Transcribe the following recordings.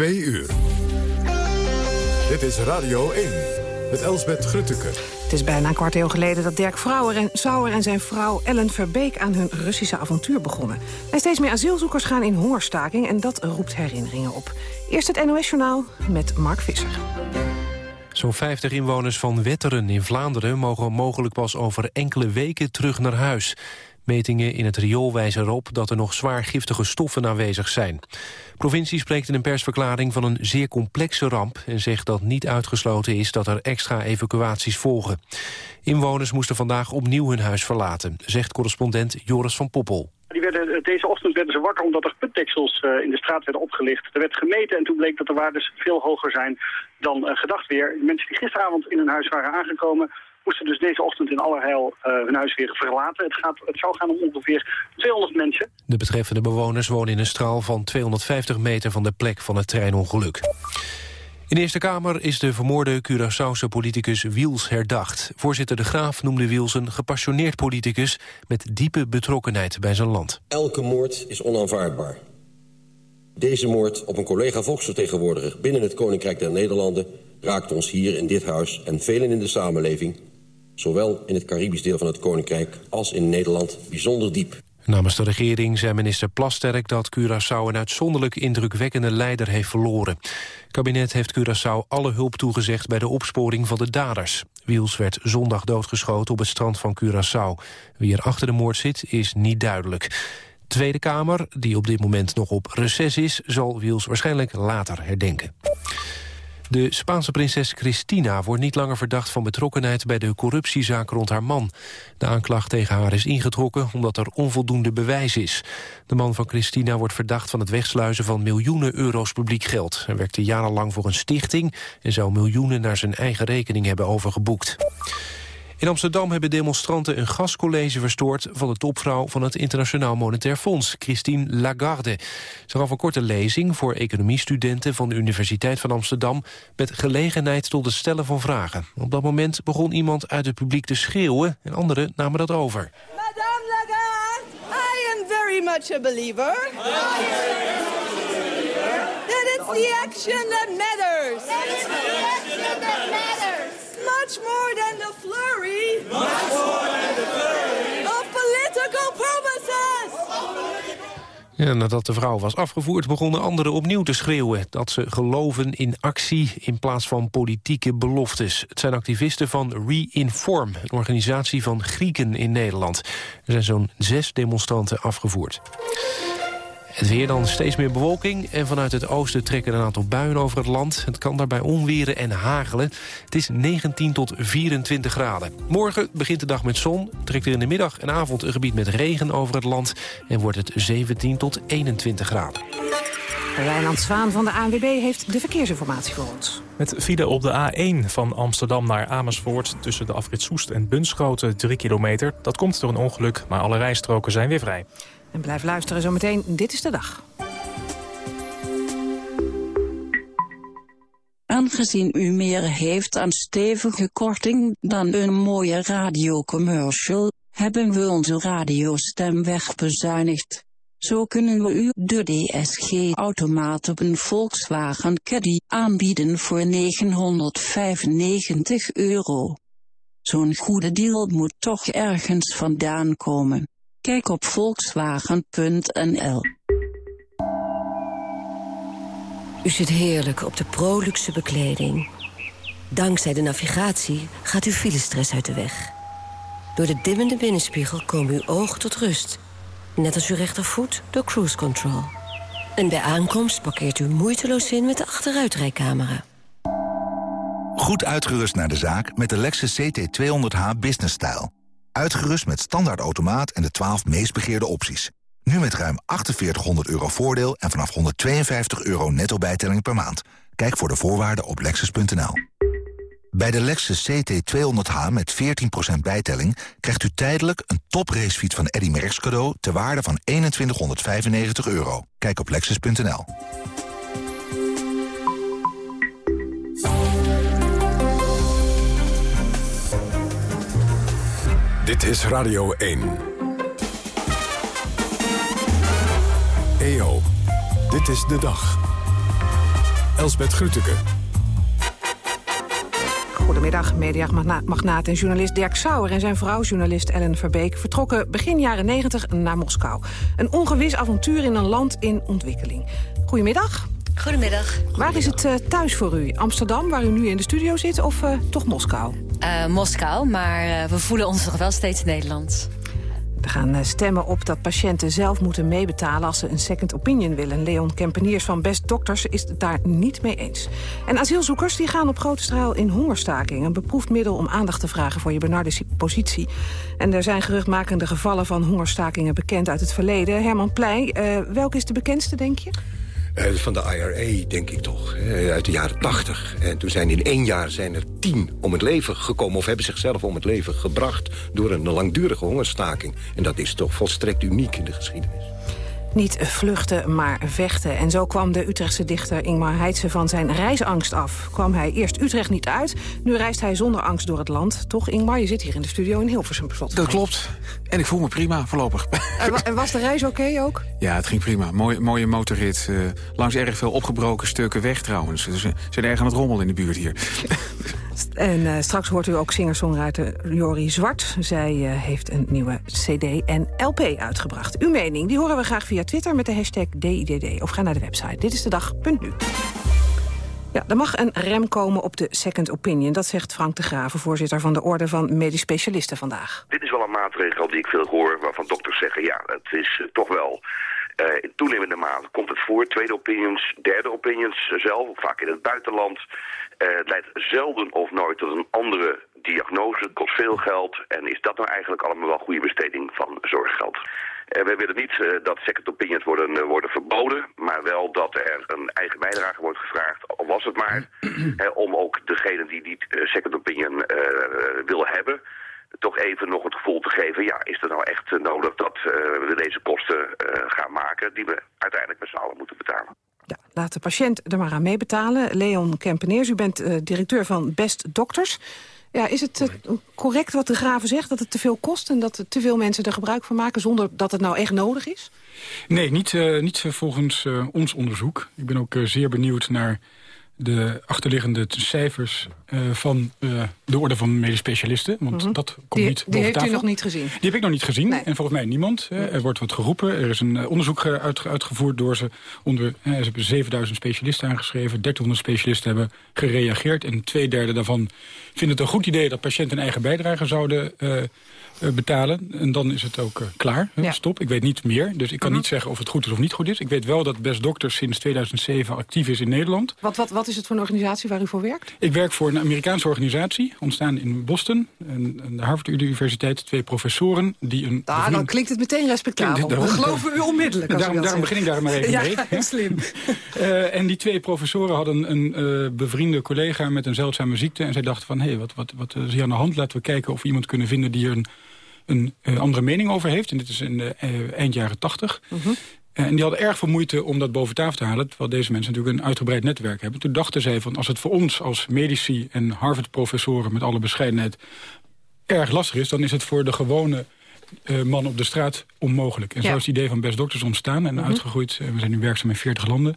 Twee uur. Dit is Radio 1 met Elsbeth Grutteke. Het is bijna een kwart eeuw geleden dat Dirk Vrouwer en, Sauer en zijn vrouw Ellen Verbeek aan hun Russische avontuur begonnen. En steeds meer asielzoekers gaan in hongerstaking en dat roept herinneringen op. Eerst het NOS-journaal met Mark Visser. Zo'n 50 inwoners van Wetteren in Vlaanderen mogen mogelijk pas over enkele weken terug naar huis. Metingen in het riool wijzen erop dat er nog zwaar giftige stoffen aanwezig zijn. De provincie spreekt in een persverklaring van een zeer complexe ramp... en zegt dat niet uitgesloten is dat er extra evacuaties volgen. Inwoners moesten vandaag opnieuw hun huis verlaten, zegt correspondent Joris van Poppel. Die werden, eh, deze ochtend werden ze wakker omdat er putdeksels uh, in de straat werden opgelicht. Er werd gemeten en toen bleek dat de waardes veel hoger zijn dan uh, gedacht weer. Mensen die gisteravond in hun huis waren aangekomen moesten dus deze ochtend in allerheil uh, hun huis weer verlaten. Het, gaat, het zou gaan om ongeveer 200 mensen. De betreffende bewoners wonen in een straal van 250 meter van de plek van het treinongeluk. In de Eerste Kamer is de vermoorde Curaçaose politicus Wiels herdacht. Voorzitter De Graaf noemde Wiels een gepassioneerd politicus... met diepe betrokkenheid bij zijn land. Elke moord is onaanvaardbaar. Deze moord op een collega volksvertegenwoordiger... binnen het Koninkrijk der Nederlanden... raakt ons hier in dit huis en velen in de samenleving zowel in het Caribisch deel van het Koninkrijk als in Nederland bijzonder diep. Namens de regering zei minister Plasterk dat Curaçao een uitzonderlijk indrukwekkende leider heeft verloren. Het kabinet heeft Curaçao alle hulp toegezegd bij de opsporing van de daders. Wiels werd zondag doodgeschoten op het strand van Curaçao. Wie er achter de moord zit is niet duidelijk. Tweede Kamer, die op dit moment nog op reces is, zal Wiels waarschijnlijk later herdenken. De Spaanse prinses Cristina wordt niet langer verdacht van betrokkenheid bij de corruptiezaak rond haar man. De aanklacht tegen haar is ingetrokken omdat er onvoldoende bewijs is. De man van Cristina wordt verdacht van het wegsluizen van miljoenen euro's publiek geld. Hij werkte jarenlang voor een stichting en zou miljoenen naar zijn eigen rekening hebben overgeboekt. In Amsterdam hebben demonstranten een gascollege verstoord... van de topvrouw van het Internationaal Monetair Fonds, Christine Lagarde. Ze gaf een korte lezing voor economiestudenten van de Universiteit van Amsterdam... met gelegenheid tot het stellen van vragen. Op dat moment begon iemand uit het publiek te schreeuwen... en anderen namen dat over. Madame Lagarde, I am very much a believer. That it's the action that matters. That it's the action that matters. Much more than the flurry. Much more than the flurry. Of political promises. Ja, nadat de vrouw was afgevoerd begonnen anderen opnieuw te schreeuwen... dat ze geloven in actie in plaats van politieke beloftes. Het zijn activisten van Reinform, een organisatie van Grieken in Nederland. Er zijn zo'n zes demonstranten afgevoerd. Het weer dan steeds meer bewolking en vanuit het oosten trekken een aantal buien over het land. Het kan daarbij onweren en hagelen. Het is 19 tot 24 graden. Morgen begint de dag met zon, trekt er in de middag en avond een gebied met regen over het land... en wordt het 17 tot 21 graden. Wijnand Zwaan van de ANWB heeft de verkeersinformatie voor ons. Met file op de A1 van Amsterdam naar Amersfoort... tussen de afrit Soest en Bunschoten 3 kilometer. Dat komt door een ongeluk, maar alle rijstroken zijn weer vrij. En blijf luisteren zometeen. Dit is de dag. Aangezien u meer heeft aan stevige korting dan een mooie radiocommercial, hebben we onze radiostem wegbezuinigd. Zo kunnen we u de DSG-automaat op een Volkswagen Caddy aanbieden voor 995 euro. Zo'n goede deal moet toch ergens vandaan komen. Kijk op volkswagen.nl. U zit heerlijk op de proluxe bekleding. Dankzij de navigatie gaat uw filestress uit de weg. Door de dimmende binnenspiegel komen uw ogen tot rust. Net als uw rechtervoet door cruise control. En bij aankomst parkeert u moeiteloos in met de achteruitrijcamera. Goed uitgerust naar de zaak met de Lexus CT200h Business Style. Uitgerust met standaard automaat en de 12 meest begeerde opties. Nu met ruim 4800 euro voordeel en vanaf 152 euro netto bijtelling per maand. Kijk voor de voorwaarden op lexus.nl. Bij de Lexus CT200H met 14% bijtelling krijgt u tijdelijk een topracefiets van Eddy Merckx cadeau ter waarde van 2195 euro. Kijk op lexus.nl. Dit is Radio 1. EO, dit is de dag. Elsbet Grütke. Goedemiddag, mediamagnaat en journalist Dirk Sauer en zijn vrouw, journalist Ellen Verbeek, vertrokken begin jaren 90 naar Moskou. Een ongewis avontuur in een land in ontwikkeling. Goedemiddag. Goedemiddag. Waar is het uh, thuis voor u? Amsterdam, waar u nu in de studio zit, of uh, toch Moskou? Uh, Moskou, maar we voelen ons toch wel steeds Nederlands. Er gaan stemmen op dat patiënten zelf moeten meebetalen als ze een second opinion willen. Leon Kempeniers van Best Doctors is het daar niet mee eens. En asielzoekers die gaan op grote straal in hongerstaking. Een beproefd middel om aandacht te vragen voor je benarde positie. En er zijn geruchtmakende gevallen van hongerstakingen bekend uit het verleden. Herman Pleij, uh, welke is de bekendste, denk je? Uh, van de IRA, denk ik toch, uit de jaren 80. En toen zijn in één jaar zijn er tien om het leven gekomen... of hebben zichzelf om het leven gebracht door een langdurige hongerstaking. En dat is toch volstrekt uniek in de geschiedenis. Niet vluchten, maar vechten. En zo kwam de Utrechtse dichter Ingmar Heitse van zijn reisangst af. Kwam hij eerst Utrecht niet uit, nu reist hij zonder angst door het land. Toch, Ingmar, je zit hier in de studio in Hilversum. Dat klopt. En ik voel me prima, voorlopig. En was de reis oké ook? Ja, het ging prima. Mooie, mooie motorrit. Uh, langs erg veel opgebroken stukken weg trouwens. Dus ze zijn erg aan het rommel in de buurt hier. En uh, straks hoort u ook singer-songwriter Jori Zwart. Zij uh, heeft een nieuwe cd en LP uitgebracht. Uw mening, die horen we graag via Twitter met de hashtag DIDD. Of ga naar de website. Dit is de dag.nu. Ja, er mag een rem komen op de second opinion. Dat zegt Frank de Graven, voorzitter van de Orde van Medisch Specialisten vandaag. Dit is wel een maatregel die ik veel hoor, waarvan dokters zeggen... ja, het is uh, toch wel uh, in toenemende mate komt het voor. Tweede opinions, derde opinions zelf, vaak in het buitenland. Het leidt zelden of nooit tot een andere diagnose, kost veel geld. En is dat nou eigenlijk allemaal wel goede besteding van zorggeld? Uh, wij willen niet uh, dat second opinions worden, uh, worden verboden, maar wel dat er een eigen bijdrage wordt gevraagd, al was het maar, om ook degene die die second opinion wil hebben, toch even nog het gevoel te geven, ja, is er nou echt nodig dat we deze kosten gaan maken die we uiteindelijk met z'n allen moeten betalen. Ja, laat de patiënt er maar aan meebetalen. Leon Kempeneers, u bent directeur van Best Doctors. Ja, is het uh, correct wat de graven zegt, dat het te veel kost... en dat te veel mensen er gebruik van maken zonder dat het nou echt nodig is? Nee, niet, uh, niet volgens uh, ons onderzoek. Ik ben ook zeer benieuwd naar de achterliggende cijfers uh, van uh, de orde van medisch specialisten. Want mm -hmm. dat komt die, niet Die boven heeft tafel. u nog niet gezien? Die heb ik nog niet gezien. Nee. En volgens mij niemand. Nee. Er wordt wat geroepen. Er is een uh, onderzoek uit, uitgevoerd door ze. Onder, ze hebben 7000 specialisten aangeschreven. 1300 specialisten hebben gereageerd. En twee derde daarvan vinden het een goed idee... dat patiënten een eigen bijdrage zouden betalen. En dan is het ook klaar. Ja. Stop. Ik weet niet meer. Dus ik kan -hmm. niet zeggen of het goed is of niet goed is. Ik weet wel dat Best Doctors sinds 2007 actief is in Nederland. Wat, wat, wat is het voor een organisatie waar u voor werkt? Ik werk voor een Amerikaanse organisatie, ontstaan in Boston. En, en de Harvard Universiteit, twee professoren die een... Ah, dan klinkt het meteen respectabel. We geloven u onmiddellijk. Daarom, u daarom begin ik daar maar even ja, mee. Ja, slim. uh, en die twee professoren hadden een uh, bevriende collega met een zeldzame ziekte. En zij dachten van, hé, hey, wat, wat, wat is hier aan de hand? Laten we kijken of we iemand kunnen vinden die er een, een uh, andere mening over heeft. En dit is in de eind jaren tachtig. Uh -huh. En die hadden erg veel moeite om dat boven tafel te halen... terwijl deze mensen natuurlijk een uitgebreid netwerk hebben. Toen dachten zij van als het voor ons als medici en Harvard-professoren... met alle bescheidenheid erg lastig is... dan is het voor de gewone uh, man op de straat onmogelijk. En ja. zo is het idee van Best Doctors ontstaan en -huh. uitgegroeid. We zijn nu werkzaam in 40 landen.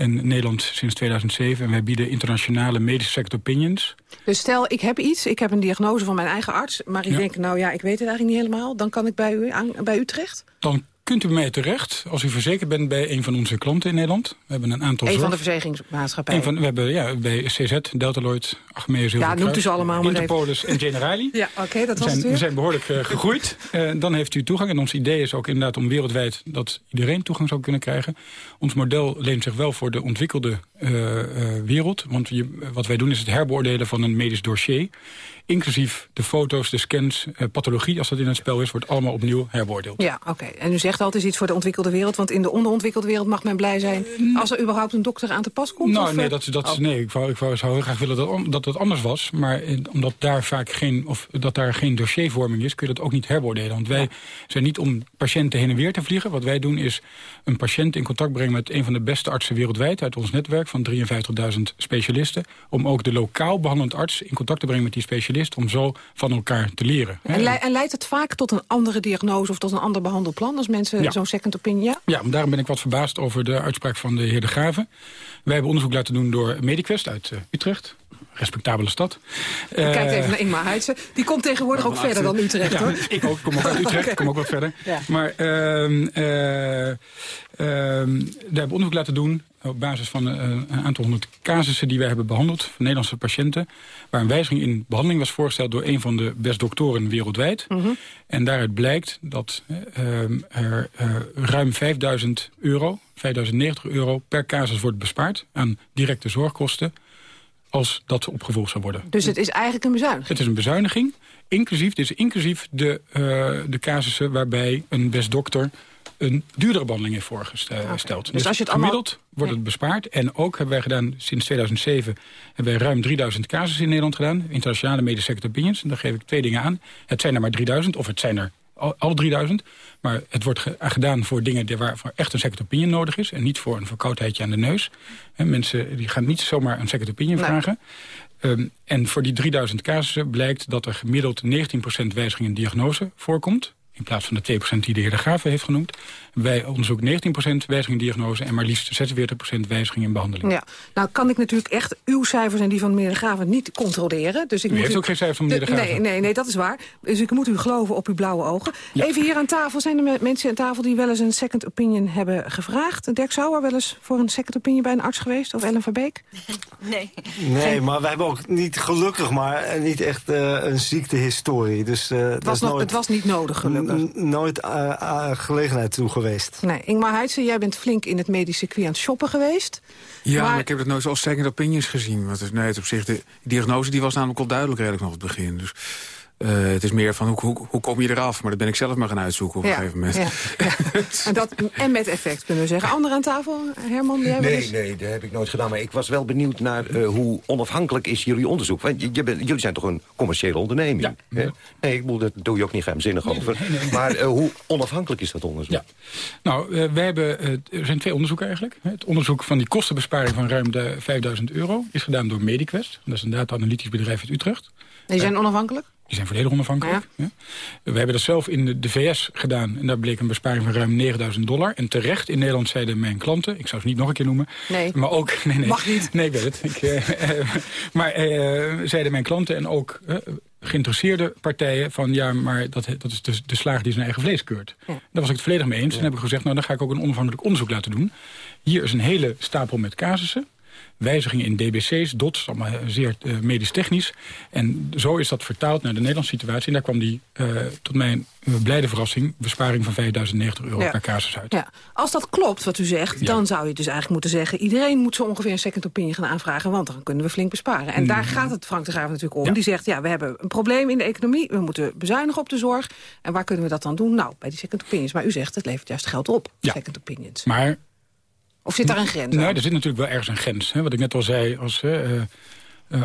En Nederland sinds 2007. En wij bieden internationale medische sector opinions. Dus stel, ik heb iets, ik heb een diagnose van mijn eigen arts... maar ik ja. denk, nou ja, ik weet het eigenlijk niet helemaal... dan kan ik bij u, aan, bij u terecht? Dan kunt u bij mij terecht als u verzekerd bent bij een van onze klanten in Nederland. We hebben een aantal Een zorg... van de verzekeringsmaatschappijen? Van, we hebben ja, bij CZ, Deltaloid, Achmea, Ja, noemt u ze allemaal maar Interpolis en Generali. ja, oké, okay, dat we was zijn, het We zijn behoorlijk uh, gegroeid. Uh, dan heeft u toegang. En ons idee is ook inderdaad om wereldwijd dat iedereen toegang zou kunnen krijgen. Ons model leent zich wel voor de ontwikkelde uh, wereld. Want je, wat wij doen is het herbeoordelen van een medisch dossier. Inclusief de foto's, de scans, pathologie, als dat in het spel is, wordt allemaal opnieuw herbeoordeeld. Ja, oké. Okay. En u zegt altijd iets voor de ontwikkelde wereld, want in de onderontwikkelde wereld mag men blij zijn als er überhaupt een dokter aan te pas komt? Nou, of, nee, dat, dat, oh. nee ik, wou, ik wou, zou heel graag willen dat, dat anders was. Maar omdat daar vaak geen, of dat daar geen dossiervorming is, kun je dat ook niet herbeoordelen. Want wij ja. zijn niet om patiënten heen en weer te vliegen. Wat wij doen is een patiënt in contact brengen met een van de beste artsen wereldwijd... uit ons netwerk van 53.000 specialisten. Om ook de lokaal behandelend arts in contact te brengen met die specialist... om zo van elkaar te leren. En, en leidt het vaak tot een andere diagnose of tot een ander behandelplan... als mensen zo'n second opinion... Ja? ja, daarom ben ik wat verbaasd over de uitspraak van de heer De Graven. Wij hebben onderzoek laten doen door Mediquest uit uh, Utrecht respectabele stad. Kijk uh, even naar Ingmar Heitse. Die komt tegenwoordig ook verder dan Utrecht, hoor. Ik ook, kom ook uit Utrecht, okay. kom ook wat verder. Ja. Maar uh, uh, daar hebben we onderzoek laten doen... op basis van uh, een aantal honderd casussen die wij hebben behandeld... van Nederlandse patiënten... waar een wijziging in behandeling was voorgesteld... door een van de best doktoren wereldwijd. Mhm. En daaruit blijkt dat er ruim 5000 euro... 5090 euro per casus wordt bespaard aan directe zorgkosten als dat opgevolgd zou worden. Dus het is eigenlijk een bezuiniging? Het is een bezuiniging, inclusief, dit is inclusief de, uh, de casussen waarbij een best dokter een duurdere behandeling heeft voorgesteld. Dus, dus als je het gemiddeld allemaal... wordt het bespaard. En ook hebben wij gedaan, sinds 2007, hebben wij ruim 3000 casussen in Nederland gedaan. Internationale medische opinions. En daar geef ik twee dingen aan. Het zijn er maar 3000, of het zijn er alle 3000. Maar het wordt gedaan voor dingen waarvoor echt een second opinion nodig is. En niet voor een verkoudheidje aan de neus. mensen die gaan niet zomaar een second opinion vragen. Um, en voor die 3000 casussen blijkt dat er gemiddeld 19% wijziging in diagnose voorkomt in plaats van de 2% die de heer De Graaf heeft genoemd. Wij onderzoeken 19% wijziging in diagnose... en maar liefst 46% wijziging in behandeling. Ja, nou kan ik natuurlijk echt uw cijfers en die van meneer De Graaf niet controleren. Dus ik u moet heeft u... ook geen cijfers van meneer De Graaf. Nee, nee, nee, dat is waar. Dus ik moet u geloven op uw blauwe ogen. Ja. Even hier aan tafel, zijn er mensen aan tafel... die wel eens een second opinion hebben gevraagd? Dirk Sauer wel eens voor een second opinion bij een arts geweest? Of Ellen Verbeek? Nee. Nee, maar wij hebben ook niet gelukkig, maar niet echt uh, een ziektehistorie. Dus, uh, het, was nog, nooit, het was niet nodig, gelukkig. Nooit uh, gelegenheid toe geweest. Nee, Ingmar Heitse, jij bent flink in het medisch circuit aan het shoppen geweest. Ja, maar, maar ik heb het nooit als second opinions gezien. Want het, nee, het op zich, de diagnose die was namelijk al duidelijk redelijk nog op het begin. Dus uh, het is meer van hoe, hoe, hoe kom je eraf? Maar dat ben ik zelf maar gaan uitzoeken op ja, een gegeven moment. Ja, ja. en, dat, en met effect kunnen we zeggen. Anderen aan tafel, Herman? Jij nee, eens... nee, dat heb ik nooit gedaan. Maar ik was wel benieuwd naar uh, hoe onafhankelijk is jullie onderzoek. Want je, je ben, jullie zijn toch een commerciële onderneming? Ja. Nee, ik bedoel, daar doe je ook niet geheimzinnig nee, over. Nee, nee, maar uh, hoe onafhankelijk is dat onderzoek? Ja. Nou, we hebben, er zijn twee onderzoeken eigenlijk. Het onderzoek van die kostenbesparing van ruim de 5000 euro... is gedaan door Mediquest. Dat is een data-analytisch bedrijf uit Utrecht. Die zijn onafhankelijk? Die zijn volledig onafhankelijk. Ja. Ja. We hebben dat zelf in de, VS gedaan. En daar bleek een besparing van ruim 9000 dollar. En terecht in Nederland zeiden mijn klanten... ik zou ze niet nog een keer noemen. Nee, maar ook, nee, nee, mag niet. Nee, ik weet het. Ik, uh, maar uh, zeiden mijn klanten en ook uh, geïnteresseerde partijen... van ja, maar dat, dat is de, de slager die zijn eigen vlees keurt. Ja. Daar was ik het volledig mee eens. En heb ik gezegd, nou dan ga ik ook een onafhankelijk onderzoek laten doen. Hier is een hele stapel met casussen wijzigingen in DBC's, DOTS, allemaal zeer uh, medisch-technisch. En zo is dat vertaald naar de Nederlandse situatie. En daar kwam die, uh, tot mijn uh, blijde verrassing, besparing van 5090 euro ja. per casus uit. Ja. Als dat klopt, wat u zegt, ja. dan zou je dus eigenlijk moeten zeggen... iedereen moet zo ongeveer een second opinion gaan aanvragen... want dan kunnen we flink besparen. En mm. daar gaat het Frank de Graaf natuurlijk om. Ja. Die zegt, ja, we hebben een probleem in de economie... we moeten bezuinigen op de zorg. En waar kunnen we dat dan doen? Nou, bij die second opinions. Maar u zegt, het levert juist geld op, second opinions. Maar of zit daar een grens Nee, er zit natuurlijk wel ergens een grens. Hè? Wat ik net al zei, als, uh, uh,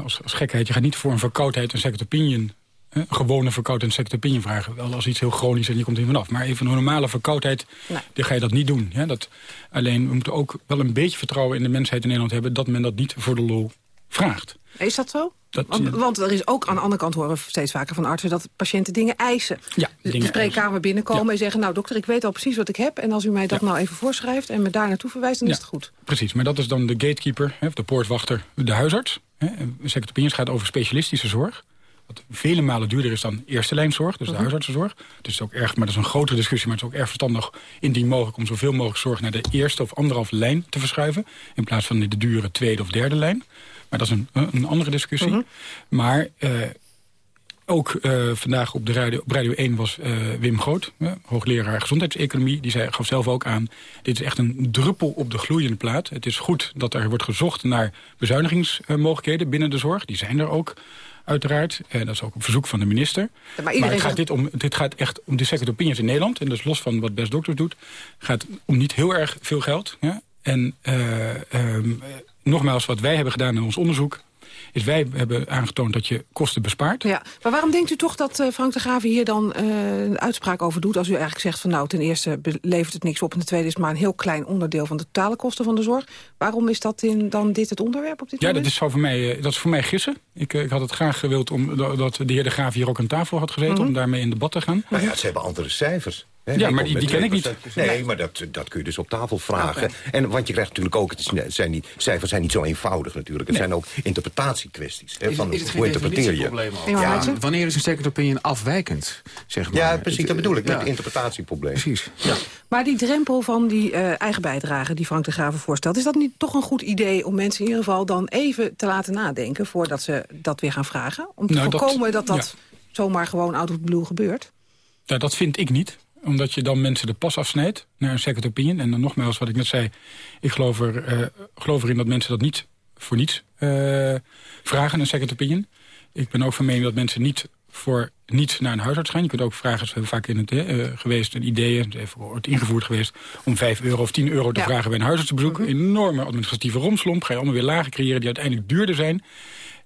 als, als, gekheid... je gaat niet voor een verkoudheid een second opinion... Uh, gewone verkoudheid een second opinion vragen. Wel als iets heel chronisch en je komt er vanaf. Maar even een normale verkoudheid, nee. dan ga je dat niet doen. Ja? Dat, alleen, we moeten ook wel een beetje vertrouwen in de mensheid in Nederland hebben... dat men dat niet voor de lol vraagt. Is dat zo? Dat, want, want, er is ook aan de andere kant horen we steeds vaker van artsen... dat patiënten dingen eisen. Ja, dus dingen de spreekkamer binnenkomen ja. en zeggen... nou dokter, ik weet al precies wat ik heb... en als u mij dat ja. nou even voorschrijft en me daar naartoe verwijst... dan is het goed. Precies, maar dat is dan de gatekeeper, hè, de poortwachter, de huisarts. Hè. Second opinions gaat over specialistische zorg. Wat vele malen duurder is dan eerste lijnzorg, dus de uh -huh. huisartsenzorg. Dus is ook erg, maar dat is een grotere discussie... maar het is ook erg verstandig indien mogelijk... om zoveel mogelijk zorg naar de eerste of anderhalve lijn te verschuiven... in plaats van de dure tweede of derde lijn. Maar dat is een, een andere discussie. -huh. Maar uh, ook uh, vandaag op, de radio, op Radio 1 was uh, Wim Groot, uh, hoogleraar gezondheidseconomie. Die zei, gaf zelf ook aan, dit is echt een druppel op de gloeiende plaat. Het is goed dat er wordt gezocht naar bezuinigingsmogelijkheden binnen de zorg. Die zijn er ook uiteraard. En dat is ook op verzoek van de minister. Ja, maar, maar het gaat dit, om, dit gaat echt om de second opinions in Nederland. En dus los van wat Best Doctors doet, gaat om niet heel erg veel geld. Ja? En um, nogmaals, wat wij hebben gedaan in ons onderzoek is wij hebben aangetoond dat je kosten bespaart. Ja, maar waarom denkt u toch dat uh, Frank de Graven hier dan uh, een uitspraak over doet... als u eigenlijk zegt van nou, ten eerste levert het niks op... en ten tweede is het maar een heel klein onderdeel van de totale kosten van de zorg. Waarom is dat in, dan dit het onderwerp op dit ja, moment? Ja, dat is, voor mij, dat is voor mij gissen. Ik, ik had het graag gewild om, dat de heer de Graaf hier ook aan tafel had gezeten... Mm -hmm. om daarmee in debat te gaan. Nou ja, ze hebben andere cijfers. He, ja, maar die, die ken ik niet. Nee, maar dat, dat kun je dus op tafel vragen. Okay. En, want je krijgt natuurlijk ook, het zijn niet, cijfers zijn niet zo eenvoudig natuurlijk. Het nee. zijn ook interpretatiekwesties. He, van, is het hoe interpreteer je? Ja. Wanneer is een second opinion afwijkend? Zeg maar. Ja, precies, dat bedoel ik, met ja. interpretatieprobleem. Precies. Ja. Maar die drempel van die uh, eigen bijdrage die Frank de Graven voorstelt... is dat niet toch een goed idee om mensen in ieder geval dan even te laten nadenken... voordat ze dat weer gaan vragen? Om te nou, voorkomen dat dat, dat ja. zomaar gewoon out of the blue gebeurt? Nou, dat vind ik niet omdat je dan mensen de pas afsnijdt naar een second opinion. En dan nogmaals, wat ik net zei, ik geloof, er, uh, geloof erin dat mensen dat niet voor niets uh, vragen, een second opinion. Ik ben ook van mening dat mensen niet voor niets naar een huisarts gaan. Je kunt ook vragen, we vaak in het uh, geweest, een idee, even wordt ingevoerd geweest... om 5 euro of 10 euro te ja. vragen bij een huisartsbezoek. Mm -hmm. Enorme administratieve romslomp. Ga je allemaal weer lagen creëren die uiteindelijk duurder zijn.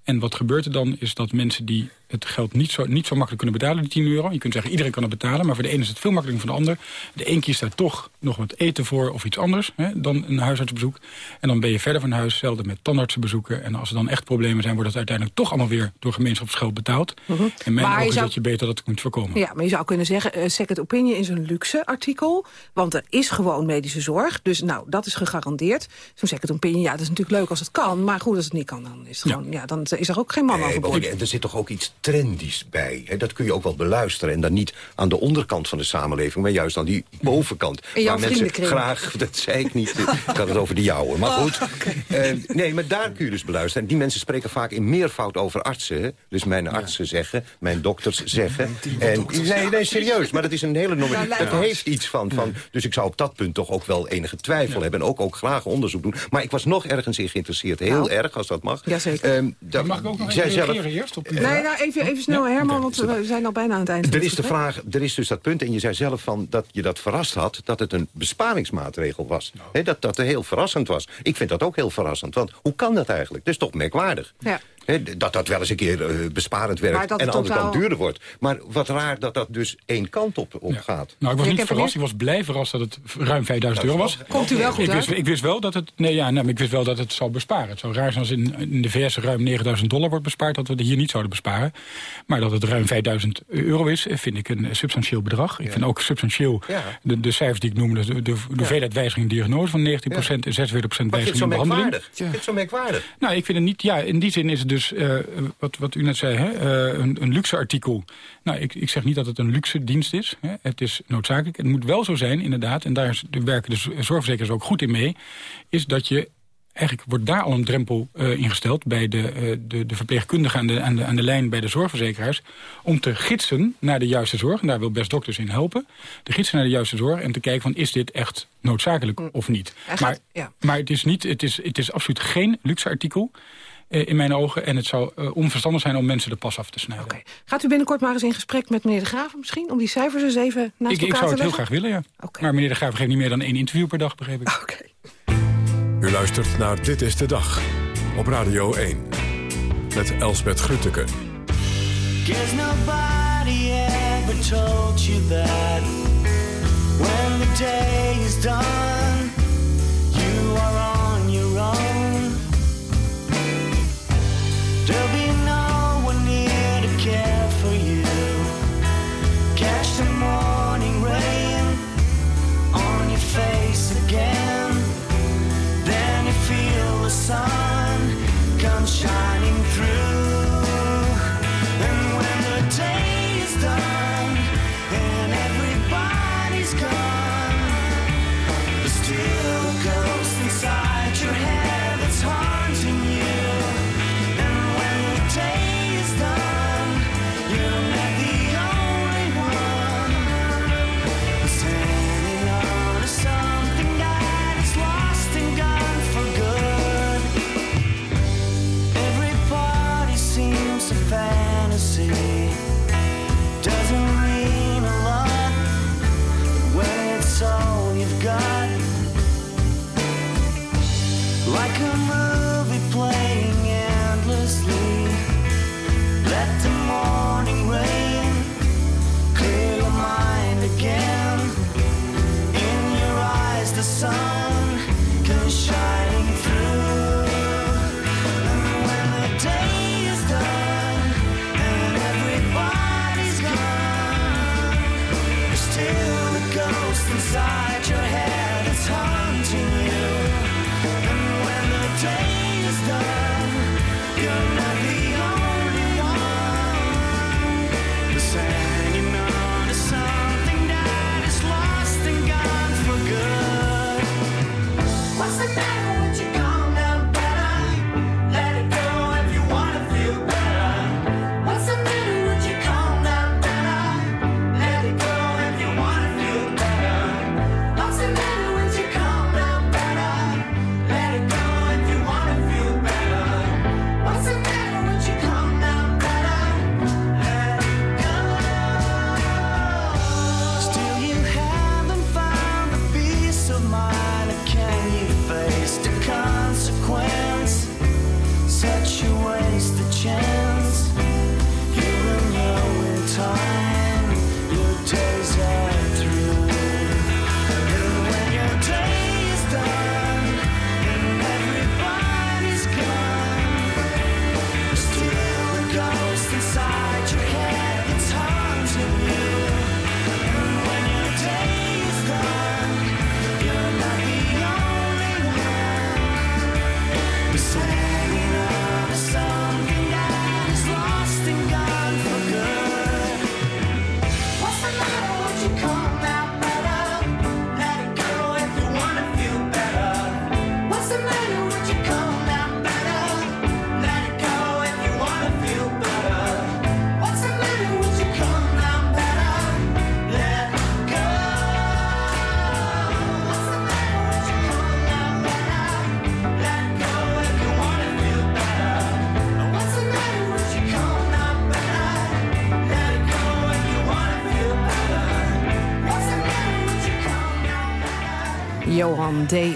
En wat gebeurt er dan is dat mensen die het geld niet zo, niet zo makkelijk kunnen betalen, die 10 euro. Je kunt zeggen, iedereen kan het betalen, maar voor de ene is het veel makkelijker dan voor de ander. De een kiest daar toch nog wat eten voor of iets anders hè, dan een huisartsbezoek. En dan ben je verder van huis, zelden met tandartsenbezoeken. En als er dan echt problemen zijn, wordt dat uiteindelijk toch allemaal weer door gemeenschapsgeld betaald. Uh -huh. En mijn ogen is zou... dat je beter dat kunt voorkomen. Ja, maar je zou kunnen zeggen, uh, second opinion is een luxe artikel. Want er is gewoon medische zorg. Dus nou, dat is gegarandeerd. Zo'n second opinion, ja, dat is natuurlijk leuk als het kan. Maar goed, als het niet kan, dan is, het gewoon, ja. dan is er ook geen man. En er zit toch ook iets trendies bij. Hè? Dat kun je ook wel beluisteren. En dan niet aan de onderkant van de samenleving, maar juist aan die bovenkant. waar mensen graag, dat zei ik niet, ik had het over de jouwe. Maar goed, oh, okay. uh, nee, maar daar kun je dus beluisteren. En die mensen spreken vaak in meervoud over artsen. Hè? Dus mijn artsen ja. zeggen, mijn dokters zeggen. En, nee, nee, serieus, maar dat is een hele norm. Nou, dat heeft iets van, van. Dus ik zou op dat punt toch ook wel enige twijfel ja. hebben. En ook, ook graag onderzoek doen. Maar ik was nog ergens in geïnteresseerd. Heel nou. erg, als dat mag. Jazeker. Um, dat, mag ik ook nog even zelf, eerst op Nee, nou, even, even snel, ja? Herman, want we zijn al bijna aan het eind. Er is de vraag, er is dus dat punt, en je zei zelf van dat je dat verrast had... dat het een besparingsmaatregel was. Nou. He, dat dat heel verrassend was. Ik vind dat ook heel verrassend, want hoe kan dat eigenlijk? Dat is toch merkwaardig. Ja. He, dat dat wel eens een keer uh, besparend werkt en aan de andere kant duurder wordt. Maar wat raar dat dat dus één kant op, op ja. gaat. Nou, ik was niet verrast. Ik was blij verrast dat het ruim 5000 euro was. Komt u wel goed ik wist, ik wist wel dat het, nee, ja, nou, ik wist wel dat het zou besparen. Het zou raar zijn als in, in de VS ruim 9000 dollar wordt bespaard... dat we het hier niet zouden besparen. Maar dat het ruim 5000 euro is, vind ik een substantieel bedrag. Ik ja. vind ook substantieel ja. de, de cijfers die ik noemde... de, de, de hoeveelheid wijziging diagnose van 19% en 46% wijziging in behandeling. Ik vind het zo merkwaardig. Nou, ik vind het niet... Ja, in die zin is het dus... Uh, wat, wat u net zei, hè, uh, een, een, luxe artikel. Nou, ik, ik zeg niet dat het een luxe dienst is. Hè. Het is noodzakelijk. Het moet wel zo zijn, inderdaad, en daar werken de zorgverzekeraars ook goed in mee... is dat je eigenlijk wordt daar al een drempel uh, ingesteld... bij de, uh, de, de verpleegkundigen aan de, aan, de, aan de lijn bij de zorgverzekeraars... om te gidsen naar de juiste zorg. En daar wil Best Dokters in helpen. Te gidsen naar de juiste zorg en te kijken van... is dit echt noodzakelijk mm. of niet? Gaat, maar ja. maar het, is niet, het, is, het is absoluut geen luxe artikel in mijn ogen. En het zou uh, onverstandig zijn om mensen de pas af te snijden. Okay. Gaat u binnenkort maar eens in gesprek met meneer De Graven misschien? Om die cijfers eens even naast ik, elkaar Ik zou te het leggen? heel graag willen, ja. Okay. Maar meneer De Graven geeft niet meer dan één interview per dag, begreep ik. Oké. Okay. U luistert naar Dit is de Dag. Op Radio 1. Met Elsbeth Grutteke. Guess nobody ever told you that When the day is done There'll be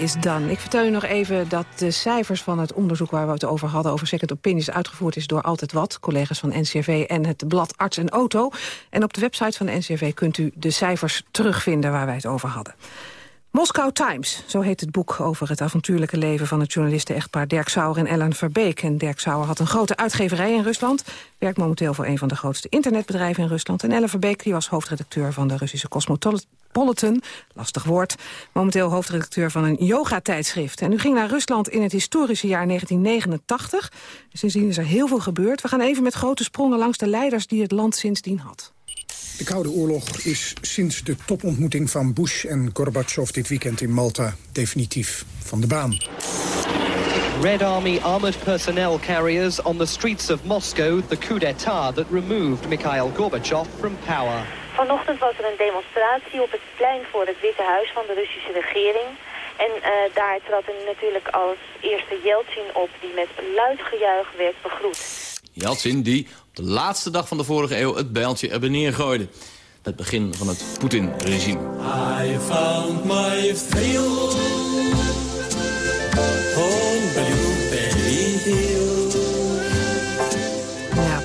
is. Ik vertel u nog even dat de cijfers van het onderzoek... waar we het over hadden, over second opinions... uitgevoerd is door Altijd Wat, collega's van NCRV... en het blad Arts en Auto. En op de website van de NCRV kunt u de cijfers terugvinden... waar wij het over hadden. Moscow Times, zo heet het boek over het avontuurlijke leven van het journalisten-echtpaar Dirk Sauer en Ellen Verbeek. En Dirk Sauer had een grote uitgeverij in Rusland, werkt momenteel voor een van de grootste internetbedrijven in Rusland. En Ellen Verbeek die was hoofdredacteur van de Russische Cosmopolitan, lastig woord, momenteel hoofdredacteur van een yoga-tijdschrift. En u ging naar Rusland in het historische jaar 1989. Sindsdien is er heel veel gebeurd. We gaan even met grote sprongen langs de leiders die het land sindsdien had. De Koude Oorlog is sinds de topontmoeting van Bush en Gorbachev dit weekend in Malta definitief van de baan. Red Army armored personnel carriers on the streets of Moscow, the coup d'etat that removed Mikhail Gorbachev from power. Vanochtend was er een demonstratie op het plein voor het Witte Huis van de Russische regering. En eh, daar trad er natuurlijk als eerste Yeltsin op die met luid gejuich werd begroet. Yeltsin die op de laatste dag van de vorige eeuw het bijltje er gooide. Het begin van het Poetin-regime. I found my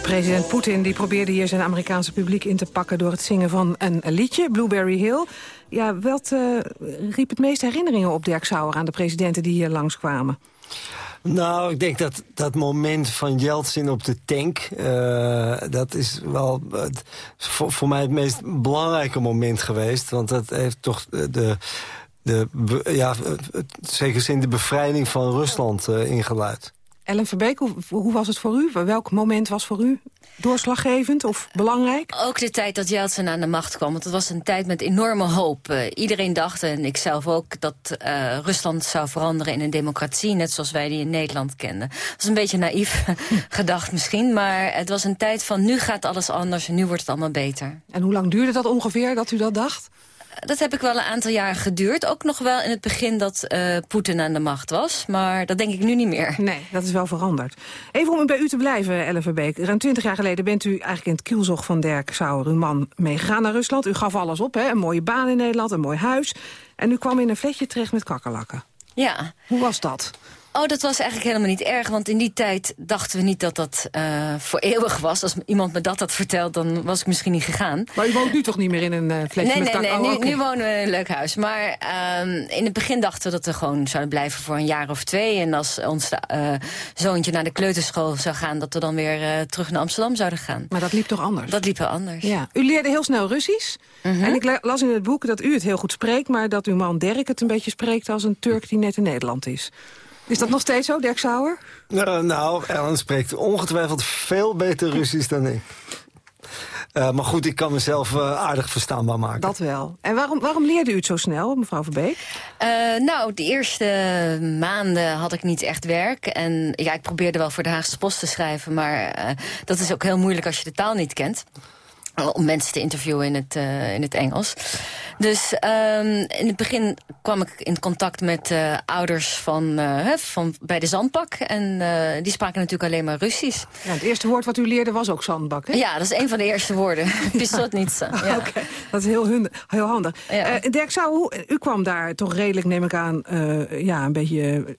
president Poetin die probeerde hier zijn Amerikaanse publiek in te pakken... door het zingen van een liedje, Blueberry Hill. Ja, wat eh, riep het meest herinneringen op Dirk Sauer... aan de presidenten die hier langskwamen? Nou, ik denk dat dat moment van Jeltsin op de tank... eh, dat is wel voor, voor mij het meest belangrijke moment geweest. Want dat heeft toch de... de ja, zeker zin de bevrijding van Rusland eh, ingeluid. Ellen Verbeek, hoe, hoe was het voor u? Welk moment was voor u doorslaggevend of belangrijk? Ook de tijd dat Yeltsin aan de macht kwam. Want het was een tijd met enorme hoop. Eh, iedereen dacht, en ik zelf ook, dat eh, Rusland zou veranderen in een democratie. Net zoals wij die in Nederland kenden. Dat was een beetje naïef gedacht misschien. Maar het was een tijd van nu gaat alles anders en nu wordt het allemaal beter. En hoe lang duurde dat ongeveer dat u dat dacht? Dat heb ik wel een aantal jaar geduurd. Ook nog wel in het begin dat eh, Poetin aan de macht was. Maar dat denk ik nu niet meer. Nee, dat is wel veranderd. Even om bij u te blijven, Ellen Verbeek. Ruim twintig jaar geleden bent u eigenlijk in het kielzog van Dirk Sauer, uw man, meegegaan naar Rusland. U gaf alles op, hè? een mooie baan in Nederland, een mooi huis. En u kwam in een vletje terecht met kakkerlakken. Ja. Hoe was dat? Oh, dat was eigenlijk helemaal niet erg. Want in die tijd dachten we niet dat dat eh, voor eeuwig was. Als iemand me dat had verteld, dan was ik misschien niet gegaan. Maar u woont nu toch niet meer in een uh, flesje nee, met nee, nee, Oh, nu, wonen we in een leuk huis. Maar ehm, in het begin dachten we dat we gewoon zouden blijven voor een jaar of twee. En als ons eh, zoontje naar de kleuterschool zou gaan... dat we dan weer eh, terug naar Amsterdam zouden gaan. Maar dat liep toch anders? Dat liep wel anders. Ja. U leerde heel snel Russisch. Mhm. En ik la- las in het boek dat u het heel goed spreekt... maar dat uw man Dirk het een beetje spreekt als een Turk die net in Nederland is. Is dat nog steeds zo, Dirk Sauer? Nou, nou, Ellen spreekt ongetwijfeld veel beter Russisch dan ik. Eh, maar goed, ik kan mezelf eh, aardig verstaanbaar maken. Dat wel. En waarom, waarom leerde u het zo snel, mevrouw Verbeek? Eh, nou, de eerste maanden had ik niet echt werk. En ja, ik probeerde wel voor de Haagse Post te schrijven... maar eh, dat is ook heel moeilijk als je de taal niet kent. Om mensen te interviewen in het, eh, in het Engels. Dus ehm, in het begin kwam ik in contact met eh, ouders van, eh, van bij de zandbak. En die spraken natuurlijk alleen maar Russisch. Ja, het eerste woord wat u leerde was ook zandbak, hè? Ja, dat is een van de eerste woorden. Pistotnitsa. Ja. Oké, dat is heel, heel handig. Dirk hoe- u kwam daar toch redelijk, neem ik aan... ja, een beetje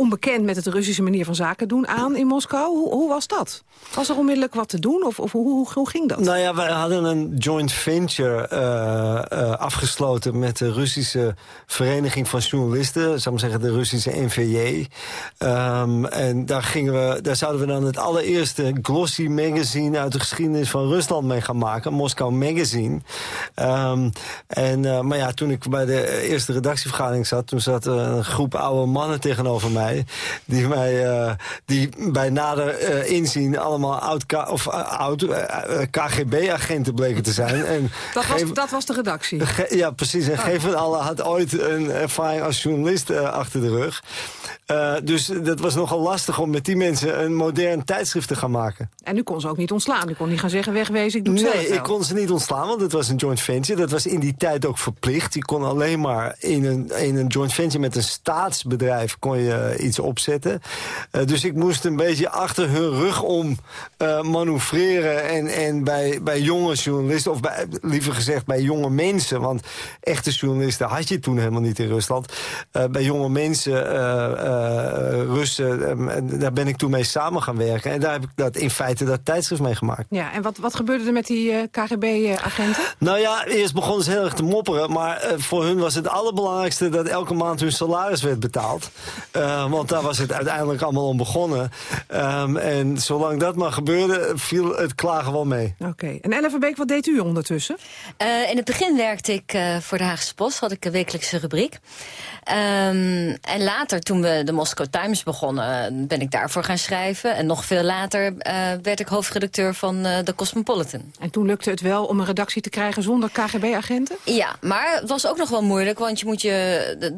onbekend met het Russische manier van zaken doen aan in Moskou. Hoe, hoe was dat? Was er onmiddellijk wat te doen of, of hoe, hoe, ging dat? Nou ja, wij hadden een joint venture eh, eh, afgesloten met de Russische Vereniging van Journalisten, zou ik zeggen de Russische NVJ. Ehm, en daar, gingen we, daar zouden we dan het allereerste glossy magazine uit de geschiedenis van Rusland mee gaan maken, Moskou Magazine. Ehm, en, eh, maar ja, toen ik bij de eerste redactievergadering zat, toen zat een groep oude mannen tegenover mij, die, mij, eh, die bij nader eh, inzien allemaal oud, K- of, eh, oud KGB-agenten bleken te zijn. En Dat was, geef- dat was de redactie. Ge- ja, precies. En geen van allen had ooit een ervaring als journalist achter de rug. Eh, dus dat was nogal lastig om met die mensen een modern tijdschrift te gaan maken. En u kon ze ook niet ontslaan. U kon niet gaan zeggen, wegwezen, ik doe het zelf Nee, ik kon ze niet ontslaan, want het was een joint venture. Dat was in die tijd ook verplicht. Je kon alleen maar in een, in een joint venture met een staatsbedrijf kon je eh, iets opzetten. Eh, dus ik moest een beetje achter hun rug om manoeuvreren. En, en bij, bij jonge journalisten, of bij, liever gezegd bij jonge mensen... want echte journalisten had je toen helemaal niet in Rusland. Bij jonge mensen, Russen, eh, en daar ben ik toen mee samen gaan werken. En daar heb ik dat, in feite dat tijdschrift mee gemaakt. Ja, en wat, wat gebeurde er met die eh, KGB-agenten? Nou ja, eerst begonnen ze heel erg te mopperen. Maar eh, voor hun was het allerbelangrijkste dat elke maand hun salaris werd betaald. Eh, want daar was het uiteindelijk allemaal om begonnen. Ehm, en zolang dat maar gebeurde, viel het klagen wel mee. Oké. En Ellen Verbeek, wat deed u ondertussen? Eh, in het begin werkte ik eh, voor de Haagse Post, had ik een wekelijkse rubriek. Ehm, en later, toen we de Moscow Times begonnen, eh, ben ik daarvoor gaan schrijven. En nog veel later eh, werd ik hoofdredacteur van eh, de Cosmopolitan. En toen lukte het wel om een redactie te krijgen zonder KGB-agenten? Ja, maar het was ook nog wel moeilijk, want je moet je,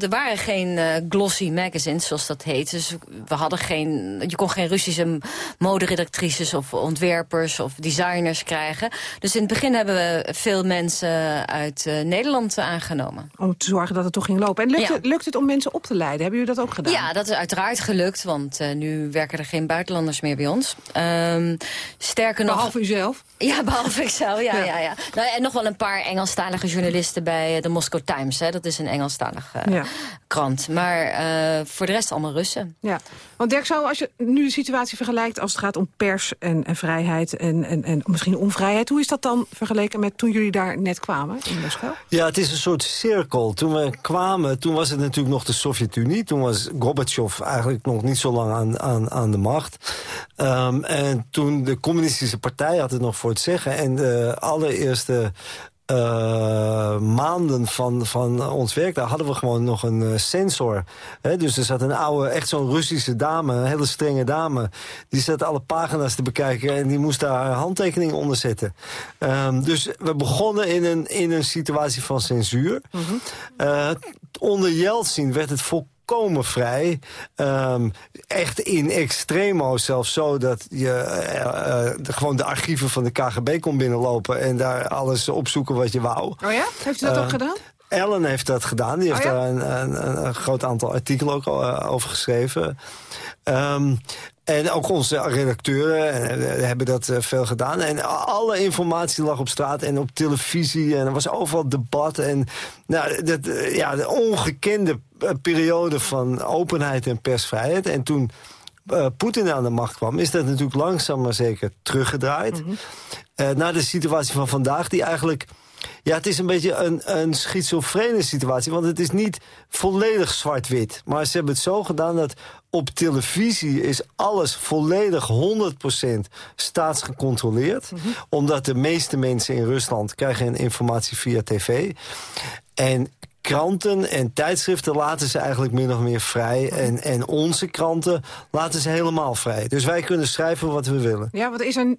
er waren geen eh, glossy magazines, zoals dat heet. Dus we hadden geen, je kon geen Russische moderedactrices of ontwerpers of designers krijgen. Dus in het begin hebben we veel mensen uit eh, Nederland aangenomen. Om te zorgen dat het toch ging lopen. En lukt, Ja. het, lukt het om mensen op te leiden? Hebben jullie dat ook gedaan? Ja, dat is uiteraard gelukt, want eh, nu werken er geen buitenlanders meer bij ons. Ehm, sterker nog... Behalve uzelf? Ja, behalve ikzelf, ja, Ja. ja. ja, Nou, en nog wel een paar Engelstalige journalisten bij eh, de Moscow Times. Hè. Dat is een Engelstalige eh, Ja. krant. Maar eh, voor de rest allemaal Russen. Ja, want Dirk, zou als je nu de situatie vergelijkt... als het gaat om pers en, en vrijheid en, en, en misschien onvrijheid... hoe is dat dan vergeleken met toen jullie daar net kwamen in Moskou? Ja, het is een soort cirkel. Toen we kwamen, toen was het natuurlijk nog de Sovjet-Unie. Toen was Gorbachev eigenlijk nog niet zo lang aan, aan, aan de macht. Ehm, en toen de communistische partij had het nog voor het zeggen. En de allereerste eh, maanden van, van ons werk, daar hadden we gewoon nog een eh, sensor. Hè, dus er zat een oude, echt zo'n Russische dame, een hele strenge dame. Die zat alle pagina's te bekijken en die moest daar haar handtekening onder zetten. Ehm, dus we begonnen in een, in een situatie van censuur. Eh, onder Yeltsin werd het volkomen vrij. Ehm, echt in extremo zelfs zo dat je eh, eh, de- gewoon de archieven van de KGB kon binnenlopen... en daar alles opzoeken wat je wou. Oh ja? Heeft u dat Eh, ook gedaan? Ellen heeft dat gedaan. Die heeft Oh ja? daar een, een, een, groot aantal artikelen ook al, eh, over geschreven. Ehm, En ook onze redacteuren eh, hebben dat eh, veel gedaan. En alle informatie lag op straat en op televisie. En er was overal debat. En nou, dat, eh, ja, de ongekende eh, periode van openheid en persvrijheid. En toen eh, Poetin aan de macht kwam... is dat natuurlijk langzaam maar zeker teruggedraaid. Eh, naar de situatie van vandaag, die eigenlijk... Ja, het is een beetje een, een schizofrene situatie. Want het is niet volledig zwart-wit. Maar ze hebben het zo gedaan dat op televisie is alles volledig 100% staatsgecontroleerd. Omdat de meeste mensen in Rusland krijgen hun informatie via tv. En kranten en tijdschriften laten ze eigenlijk min of meer vrij. En, en onze kranten laten ze helemaal vrij. Dus wij kunnen schrijven wat we willen. Ja, wat is er,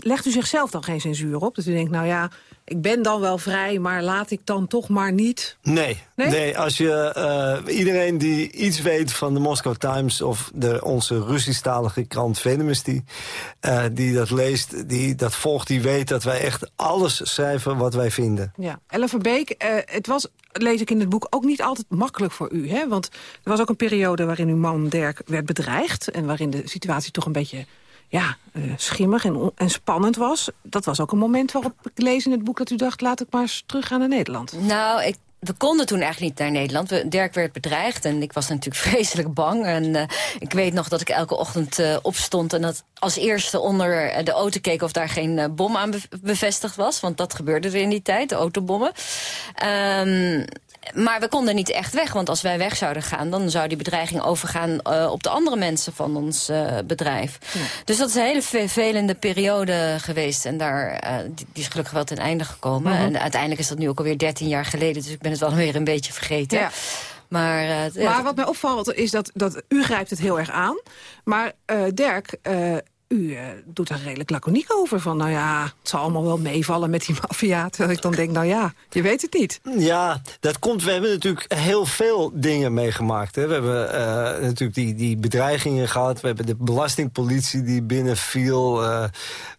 legt u zichzelf dan geen censuur op? Dat u denkt, nou ja, ik ben dan wel vrij, maar laat ik dan toch maar niet... Nee, Nee? nee? als je eh, iedereen die iets weet van de Moscow Times of de, onze Russisch-talige krant Venemusty, eh, die dat leest, die dat volgt, die weet dat wij echt alles schrijven wat wij vinden. Ja. Ellen Verbeek, eh, het was, ik in het boek, ook niet altijd makkelijk voor u. Hè? Want er was ook een periode waarin uw man Dirk werd bedreigd... en waarin de situatie toch een beetje ja, eh, schimmig en, en spannend was. Dat was ook een moment waarop ik lees in het boek dat u dacht... laat ik maar eens teruggaan naar Nederland. Nou, ik, we konden toen eigenlijk niet naar Nederland. We, Dirk werd bedreigd en ik was natuurlijk vreselijk bang. En eh, ik weet nog dat ik elke ochtend eh, opstond... en dat als eerste onder de auto keek of daar geen bom aan bev- bevestigd was. Want dat gebeurde er in die tijd, de autobommen. Ehm, maar we konden niet echt weg, want als wij weg zouden gaan... dan zou die bedreiging overgaan eh, op de andere mensen van ons eh, bedrijf. Dus dat is een hele vervelende periode geweest. En daar, eh, die, die is gelukkig wel ten einde gekomen. Mhm. En uiteindelijk is dat nu ook alweer 13 jaar geleden... dus ik ben het wel weer een beetje vergeten. Ja. Maar, Maar wat mij opvalt is dat, dat u grijpt het heel erg aan. Maar Dirk, u eh, doet er redelijk laconiek over. Van nou ja, het zal allemaal wel meevallen met die maffia. Terwijl ik dan denk, nou ja, je weet het niet. Ja, dat komt. We hebben natuurlijk heel veel dingen meegemaakt. Hè. We hebben eh, natuurlijk die, die bedreigingen gehad. We hebben de belastingpolitie die binnenviel. eh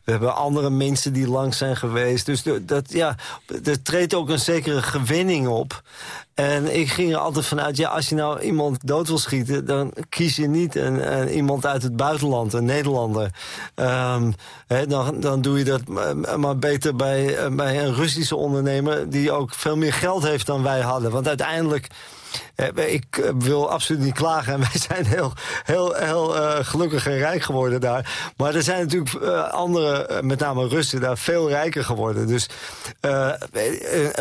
we hebben andere mensen die lang zijn geweest. Dus dat, ja, er treedt ook een zekere gewenning op. En ik ging er altijd vanuit, ja, als je nou iemand dood wil schieten... dan kies je niet een, een- iemand uit het buitenland, een Nederlander. Ehm, dan, dan doe je dat maar beter bij, eh, bij een Russische ondernemer... die ook veel meer geld heeft dan wij hadden. Want uiteindelijk... eh, Ik eh, wil absoluut niet klagen. En wij zijn heel, heel, heel eh, gelukkig en rijk geworden daar. Maar er zijn natuurlijk andere, met name Russen, daar veel rijker geworden. Dus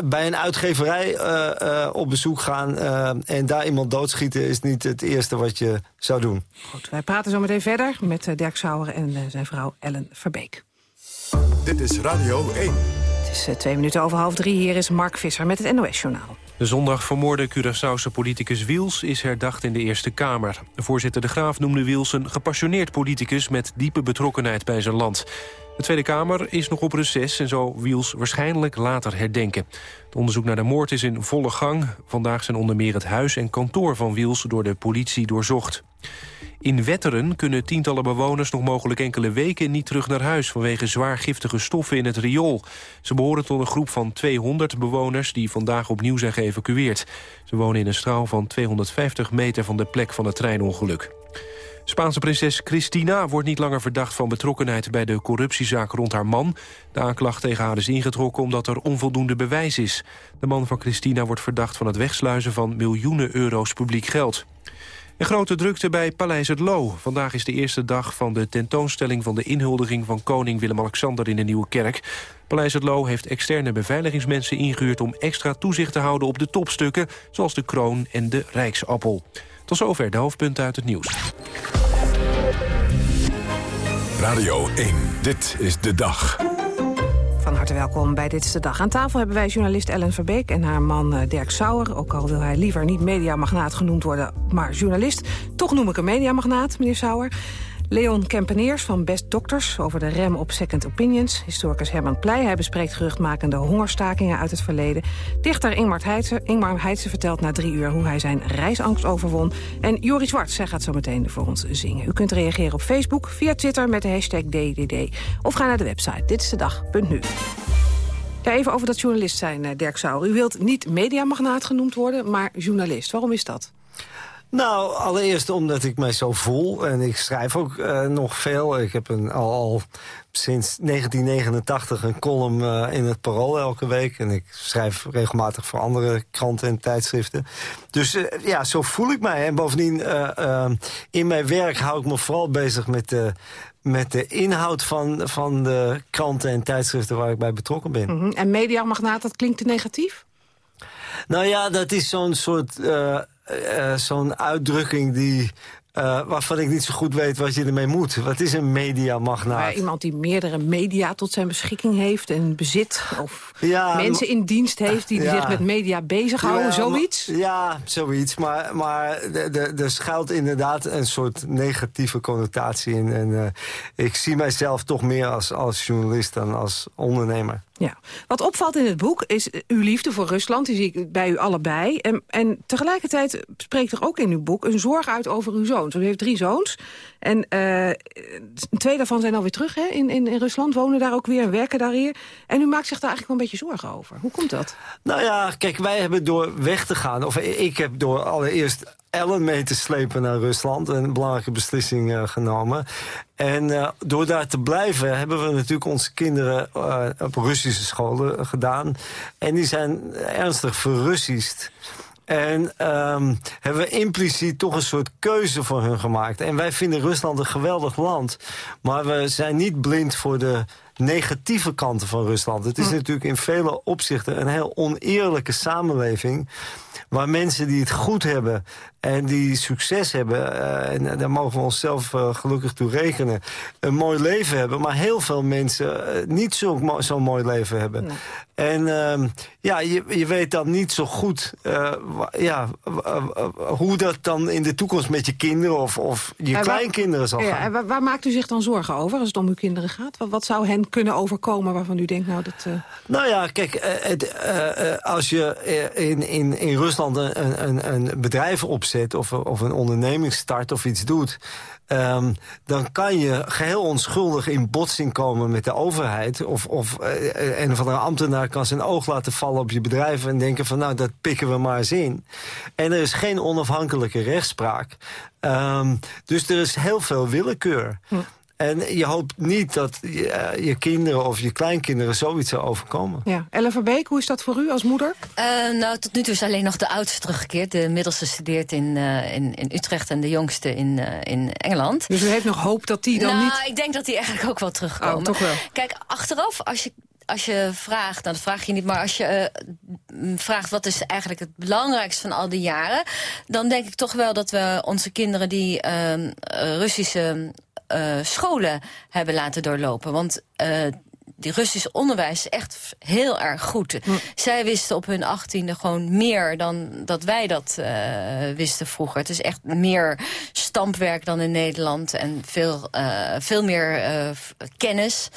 bij een uitgeverij eh, eh, op bezoek gaan en daar iemand doodschieten... is niet het eerste wat je zou doen. Goed, wij praten zo meteen verder met Dirk Sauer en zijn vrouw Ellen Verbeek. Dit is Radio 1. Het is twee minuten over half drie. Hier is Mark Visser met het NOS-journaal. De zondag vermoorde Curaçaose politicus Wiels is herdacht in de Eerste Kamer. Voorzitter De Graaf noemde Wiels een gepassioneerd politicus... met diepe betrokkenheid bij zijn land. De Tweede Kamer is nog op reces en zal Wiels waarschijnlijk later herdenken. Het onderzoek naar de moord is in volle gang. Vandaag zijn onder meer het huis en kantoor van Wiels door de politie doorzocht. In Wetteren kunnen tientallen bewoners nog mogelijk enkele weken niet terug naar huis vanwege zwaar giftige stoffen in het riool. Ze behoren tot een groep van 200 bewoners die vandaag opnieuw zijn geëvacueerd. Ze wonen in een straal van 250 meter van de plek van het treinongeluk. Spaanse prinses Cristina wordt niet langer verdacht van betrokkenheid bij de corruptiezaak rond haar man. De aanklacht tegen haar is ingetrokken omdat er onvoldoende bewijs is. De man van Cristina wordt verdacht van het wegsluizen van miljoenen euro's publiek geld. Een grote drukte bij Paleis het Loo. Vandaag is de eerste dag van de tentoonstelling van de inhuldiging van koning Willem-Alexander in de Nieuwe Kerk. Paleis het Loo heeft externe beveiligingsmensen ingehuurd om extra toezicht te houden op de topstukken, zoals de kroon en de rijksappel. Tot zover de hoofdpunten uit het nieuws. Radio 1, dit is de dag. Van harte welkom bij Dit is de Dag. Aan tafel hebben wij journalist Ellen Verbeek en haar man eh, Dirk Sauer. Ook al wil hij liever niet mediamagnaat genoemd worden, maar journalist. Toch noem ik hem mediamagnaat, meneer Sauer. Leon Kempeneers van Best Doctors over de rem op second opinions. Historicus Herman Pleij, hij bespreekt geruchtmakende hongerstakingen uit het verleden. Dichter Ingmar Heitse, Ingmar vertelt na drie uur hoe hij zijn reisangst overwon. En Jori Zwart, zij gaat zo meteen voor ons zingen. U kunt reageren op Facebook, via Twitter met de hashtag DDD. Of ga naar de website ditstedag.nu. Ja, even over dat journalist zijn, eh, Dirk Sauer. U wilt niet mediamagnaat genoemd worden, maar journalist. Waarom is dat? Nou, allereerst omdat ik mij zo voel. En ik schrijf ook uh, nog veel. Ik heb een, al, al sinds 1989 een column uh, in het Parool elke week. En ik schrijf regelmatig voor andere kranten en tijdschriften. Dus uh, ja, zo voel ik mij. En bovendien, in mijn werk hou ik me vooral bezig met de met de inhoud van, van de kranten en tijdschriften waar ik bij betrokken ben. Mm -hmm. En mediamagnaat, dat klinkt te negatief? Nou ja, dat is zo'n soort uh, uh, zo'n uitdrukking die uh, waarvan ik niet zo goed weet wat je ermee moet. Wat is een mediamagnaat? Maar iemand die meerdere media tot zijn beschikking heeft en bezit... of ja, mensen in dienst heeft die, ja. zich met media bezighouden, ja, zoiets? Ja, zoiets. Maar, maar er schuilt inderdaad een soort negatieve connotatie in. En uh, ik zie mijzelf toch meer als, als journalist dan als ondernemer. Ja. Wat opvalt in het boek is uw liefde voor Rusland. Die zie ik bij u allebei. En, en tegelijkertijd spreekt er ook in uw boek een zorg uit over uw zoons. U heeft drie zoons. En uh, twee daarvan zijn alweer terug hè, in, in, in Rusland. Wonen daar ook weer en werken daar hier. En u maakt zich daar eigenlijk wel een beetje zorgen over. Hoe komt dat? Nou ja, kijk, wij hebben door weg te gaan... of ik heb door allereerst Ellen mee te slepen naar Rusland. Een belangrijke beslissing uh, genomen. En uh, door daar te blijven hebben we natuurlijk onze kinderen op Russische scholen gedaan. En die zijn ernstig verrussischt. En um, hebben we impliciet toch een soort keuze voor hun gemaakt. En wij vinden Rusland een geweldig land. Maar we zijn niet blind voor de negatieve kanten van Rusland. Het is hm. natuurlijk in vele opzichten een heel oneerlijke samenleving waar mensen die het goed hebben en die succes hebben... Uh, en daar mogen we onszelf uh, gelukkig toe rekenen... een mooi leven hebben, maar heel veel mensen uh, niet zo'n zo mooi leven hebben. Nee. En uh, ja, je, je weet dan niet zo goed ja, hoe dat dan in de toekomst met je kinderen of, of je en kleinkinderen waar, zal ja, gaan. Waar, waar, maakt u zich dan zorgen over als het om uw kinderen gaat? Wat, wat zou hen kunnen overkomen waarvan u denkt, nou dat... Nou ja, kijk, het, als je in, in, in Rusland een, een, een bedrijf opzet... Of, of een onderneming start of iets doet... Um, dan kan je geheel onschuldig in botsing komen met de overheid. Of, of uh, een of andere ambtenaar kan zijn oog laten vallen op je bedrijf... en denken van nou, dat pikken we maar eens in. En er is geen onafhankelijke rechtspraak. Um, dus er is heel veel willekeur. Hm. En je hoopt niet dat je, uh, je, kinderen of je kleinkinderen zoiets zou overkomen. Ja. Ellen Verbeek, hoe is dat voor u als moeder? Uh, nou, tot nu toe is alleen nog de oudste teruggekeerd. De middelste studeert in, uh, in, in, Utrecht en de jongste in, in Engeland. Dus u heeft nog hoop dat die dan nou, niet... Nou, ik denk dat die eigenlijk ook wel terugkomen. Oh, toch wel. Kijk, achteraf, als je als je vraagt, nou dat vraag je niet, maar als je uh, vraagt wat is eigenlijk het belangrijkste van al die jaren, dan denk ik toch wel dat we onze kinderen die uh, Russische uh, scholen hebben laten doorlopen. Want uh, die Russisch onderwijs is echt heel erg goed. Hm. Zij wisten op hun achttiende gewoon meer dan dat wij dat uh, wisten vroeger. Het is echt meer stampwerk dan in Nederland en veel, uh, veel meer uh, kennis.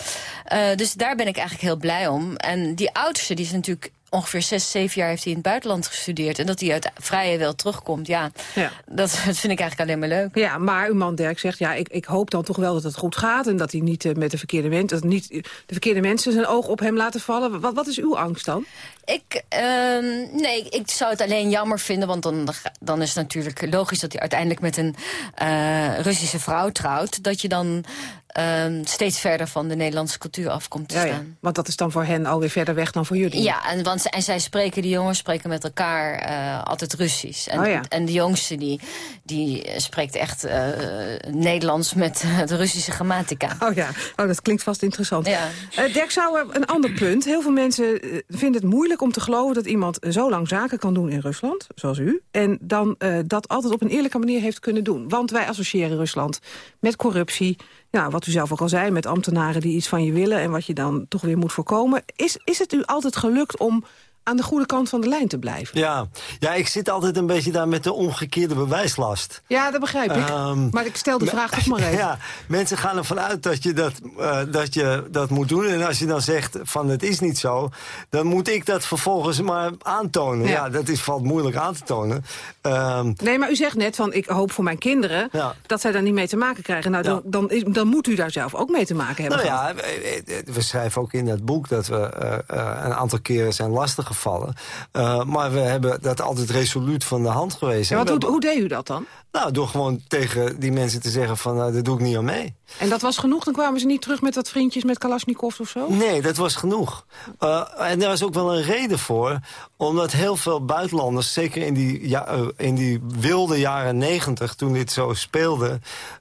dus daar ben ik eigenlijk heel blij om. En die oudste, die is natuurlijk ongeveer zes, zeven jaar heeft hij in het buitenland gestudeerd. En dat hij uit vrije wil terugkomt, ja, ja. Dat, dat, vind ik eigenlijk alleen maar leuk. Ja, maar uw man Dirk zegt, ja, ik, ik hoop dan toch wel dat het goed gaat... en dat hij niet uh, met de verkeerde mensen, dat niet de verkeerde mensen zijn oog op hem laten vallen. Wat, wat is uw angst dan? Ik, uh, nee, ik zou het alleen jammer vinden, want dan, dan is het natuurlijk logisch... dat hij uiteindelijk met een uh, Russische vrouw trouwt. Dat je dan um, steeds verder van de Nederlandse cultuur afkomt te ja, staan. Ja, want dat is dan voor hen alweer verder weg dan voor jullie. Ja, en, want, en zij spreken, die jongens spreken met elkaar uh, altijd Russisch. En, oh ja. en de jongste die, die spreekt echt uh, Nederlands met de Russische grammatica. Oh ja, oh, dat klinkt vast interessant. Ja. Dirk Sauer, een ander punt. Heel veel mensen vinden het moeilijk om te geloven dat iemand zo lang zaken kan doen in Rusland, zoals u. En dan dat altijd op een eerlijke manier heeft kunnen doen. Want wij associëren Rusland met corruptie, nou, wat u zelf ook al zei, met ambtenaren die iets van je willen... en wat je dan toch weer moet voorkomen. Is, is het u altijd gelukt om aan de goede kant van de lijn te blijven? Ja, ja ik zit altijd een beetje daar met de omgekeerde bewijslast. Ja, dat begrijp ik. Um, maar ik stel de vraag toch maar even. Ja, mensen gaan ervan uit dat je dat, uh, dat je dat moet doen. En als je dan zegt van het is niet zo... dan moet ik dat vervolgens maar aantonen. Ja, ja dat is, valt moeilijk aan te tonen. Um, nee, maar u zegt net van ik hoop voor mijn kinderen... Ja. dat zij daar niet mee te maken krijgen. Nou, dan, dan, is, dan moet u daar zelf ook mee te maken hebben. Nou ja, we, we schrijven ook in dat boek... dat we uh, uh, een aantal keren zijn lastig gevallen. Uh, maar we hebben dat altijd resoluut van de hand geweest. Ja, wat, hoe, hoe deed u dat dan? Nou, door gewoon tegen die mensen te zeggen van, nou, dat doe ik niet aan mee. En dat was genoeg? Dan kwamen ze niet terug met wat vriendjes met Kalashnikov of zo? Nee, dat was genoeg. Uh, en daar is ook wel een reden voor. Omdat heel veel buitenlanders, zeker in die, ja, uh, in die wilde jaren negentig... toen dit zo speelde,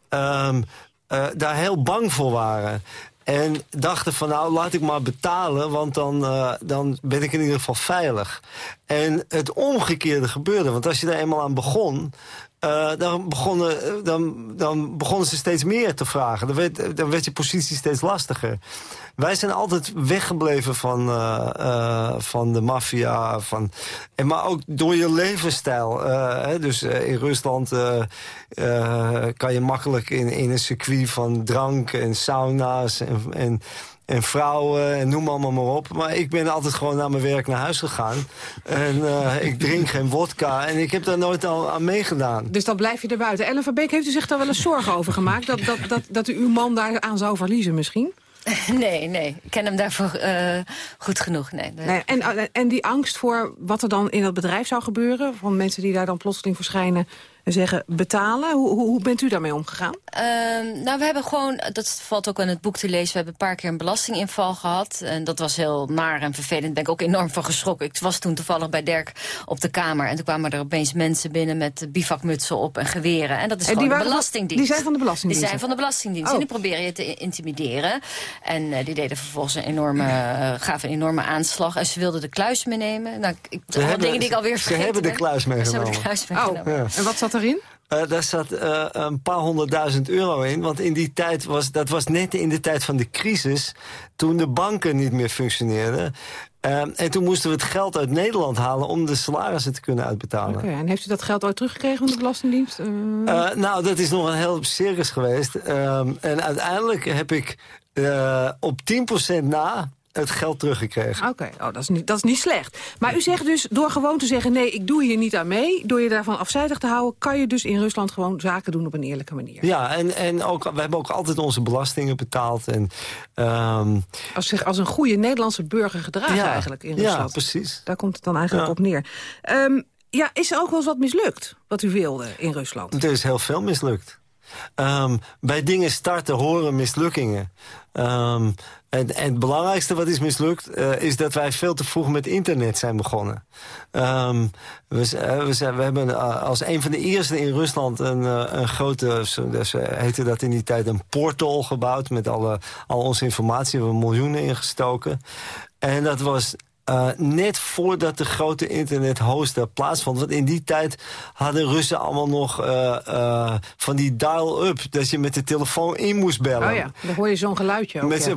um, uh, daar heel bang voor waren. En dachten van nou, laat ik maar betalen, want dan, uh, dan ben ik in ieder geval veilig. En het omgekeerde gebeurde, want als je daar eenmaal aan begon... Uh, dan, begonnen, dan, dan begonnen ze steeds meer te vragen. Dan werd, dan werd je positie steeds lastiger. Wij zijn altijd weggebleven van, uh, van de maffia. Van, en maar ook door je levensstijl. Hè, dus in Rusland kan je makkelijk in, in een circuit van drank en sauna's en, en en vrouwen en noem allemaal maar op. Maar ik ben altijd gewoon naar mijn werk naar huis gegaan. En uh, ik drink geen wodka en ik heb daar nooit al aan meegedaan. Dus dan blijf je er buiten. Ellen van Beek, heeft u zich daar wel eens zorgen over gemaakt? Dat, dat, dat, dat u uw man daar aan zou verliezen misschien? Nee, nee. Ik ken hem daarvoor uh, goed genoeg. Nee, nee, en, en die angst voor wat er dan in dat bedrijf zou gebeuren... van mensen die daar dan plotseling verschijnen en zeggen betalen. Hoe, hoe, hoe bent u daarmee omgegaan? Uh, nou, we hebben gewoon, dat valt ook in het boek te lezen... we hebben een paar keer een belastinginval gehad. En dat was heel naar en vervelend. Daar ben ik ook enorm van geschrokken. Ik was toen toevallig bij Dirk op de kamer... en toen kwamen er opeens mensen binnen met bivakmutsen op en geweren. En dat is en gewoon de belastingdienst. Die zijn van de belastingdienst? Die zijn van de belastingdienst. Oh. En die proberen je te intimideren. En uh, die deden vervolgens een enorme, uh, gaven een enorme aanslag. En ze wilden de kluis meenemen. Nou, ik, ze hebben, dingen die ik alweer vergeten Ze hebben de kluis meegenomen. Ze hebben de kluis meegenomen. Oh, ja. En wat zat erin? Uh, daar zat uh, een paar honderdduizend euro in. Want in die tijd was, dat was net in de tijd van de crisis... toen de banken niet meer functioneerden. Uh, en toen moesten we het geld uit Nederland halen om de salarissen te kunnen uitbetalen. Oké, okay, en heeft u dat geld ooit teruggekregen van de Belastingdienst? nou, dat is nog een heel circus geweest. Ehm, en uiteindelijk heb ik op 10% na het geld teruggekregen. Oké, okay. oh, dat, is niet, dat is niet slecht. Maar u zegt dus, door gewoon te zeggen... nee, ik doe hier niet aan mee, door je daarvan afzijdig te houden... kan je dus in Rusland gewoon zaken doen op een eerlijke manier. Ja, en, en ook, we hebben ook altijd onze belastingen betaald. En, um... als zich als een goede Nederlandse burger gedragen ja, eigenlijk in Rusland. Ja, precies. Daar komt het dan eigenlijk ja. op neer. Um, ja, is er ook wel eens wat mislukt, wat u wilde in Rusland? Er is heel veel mislukt. Um, bij dingen starten horen mislukkingen. Um, en, en, het belangrijkste wat is mislukt... Uh, is dat wij veel te vroeg met internet zijn begonnen. Um, we, we, zijn, we, hebben uh, als een van de eerste in Rusland... een, een grote, dus, heette dat in die tijd, een portal gebouwd... met alle, al onze informatie, we hebben miljoenen ingestoken. En dat was uh, net voordat de grote internethoster plaatsvond. Want in die tijd hadden Russen allemaal nog uh, uh, van die dial-up... dat je met de telefoon in moest bellen. Oh ja, dan hoor je zo'n geluidje ook, met, ja.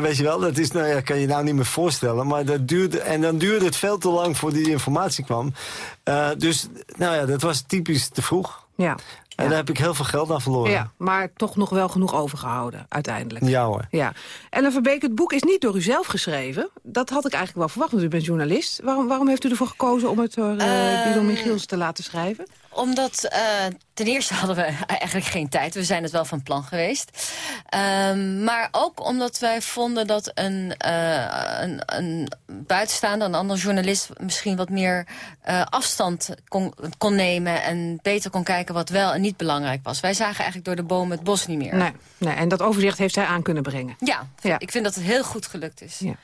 Weet je wel, dat is, nou ja, kan je nou niet meer voorstellen. Maar dat duurde, en dan duurde het veel te lang voor die informatie kwam. dus nou ja, dat was typisch te vroeg. Ja. En daar heb ik heel veel geld aan verloren. Ja, maar toch nog wel genoeg overgehouden, uiteindelijk. Ja hoor. Ja. Ellen Verbeek, het boek is niet door u zelf geschreven. Dat had ik eigenlijk wel verwacht, want u bent journalist. Waarom, waarom heeft u ervoor gekozen om het door uh, Guido Michiels te laten schrijven? Omdat uh, ten eerste hadden we eigenlijk geen tijd. We zijn het wel van plan geweest. Um, maar ook omdat wij vonden dat een, uh, een, een buitenstaander, een andere journalist... misschien wat meer uh, afstand kon, kon nemen en beter kon kijken wat wel en niet belangrijk was. Wij zagen eigenlijk door de bomen het bos niet meer. Nee, nee, en dat overzicht heeft hij aan kunnen brengen. Ja, ja. ik vind dat het heel goed gelukt is. Ja.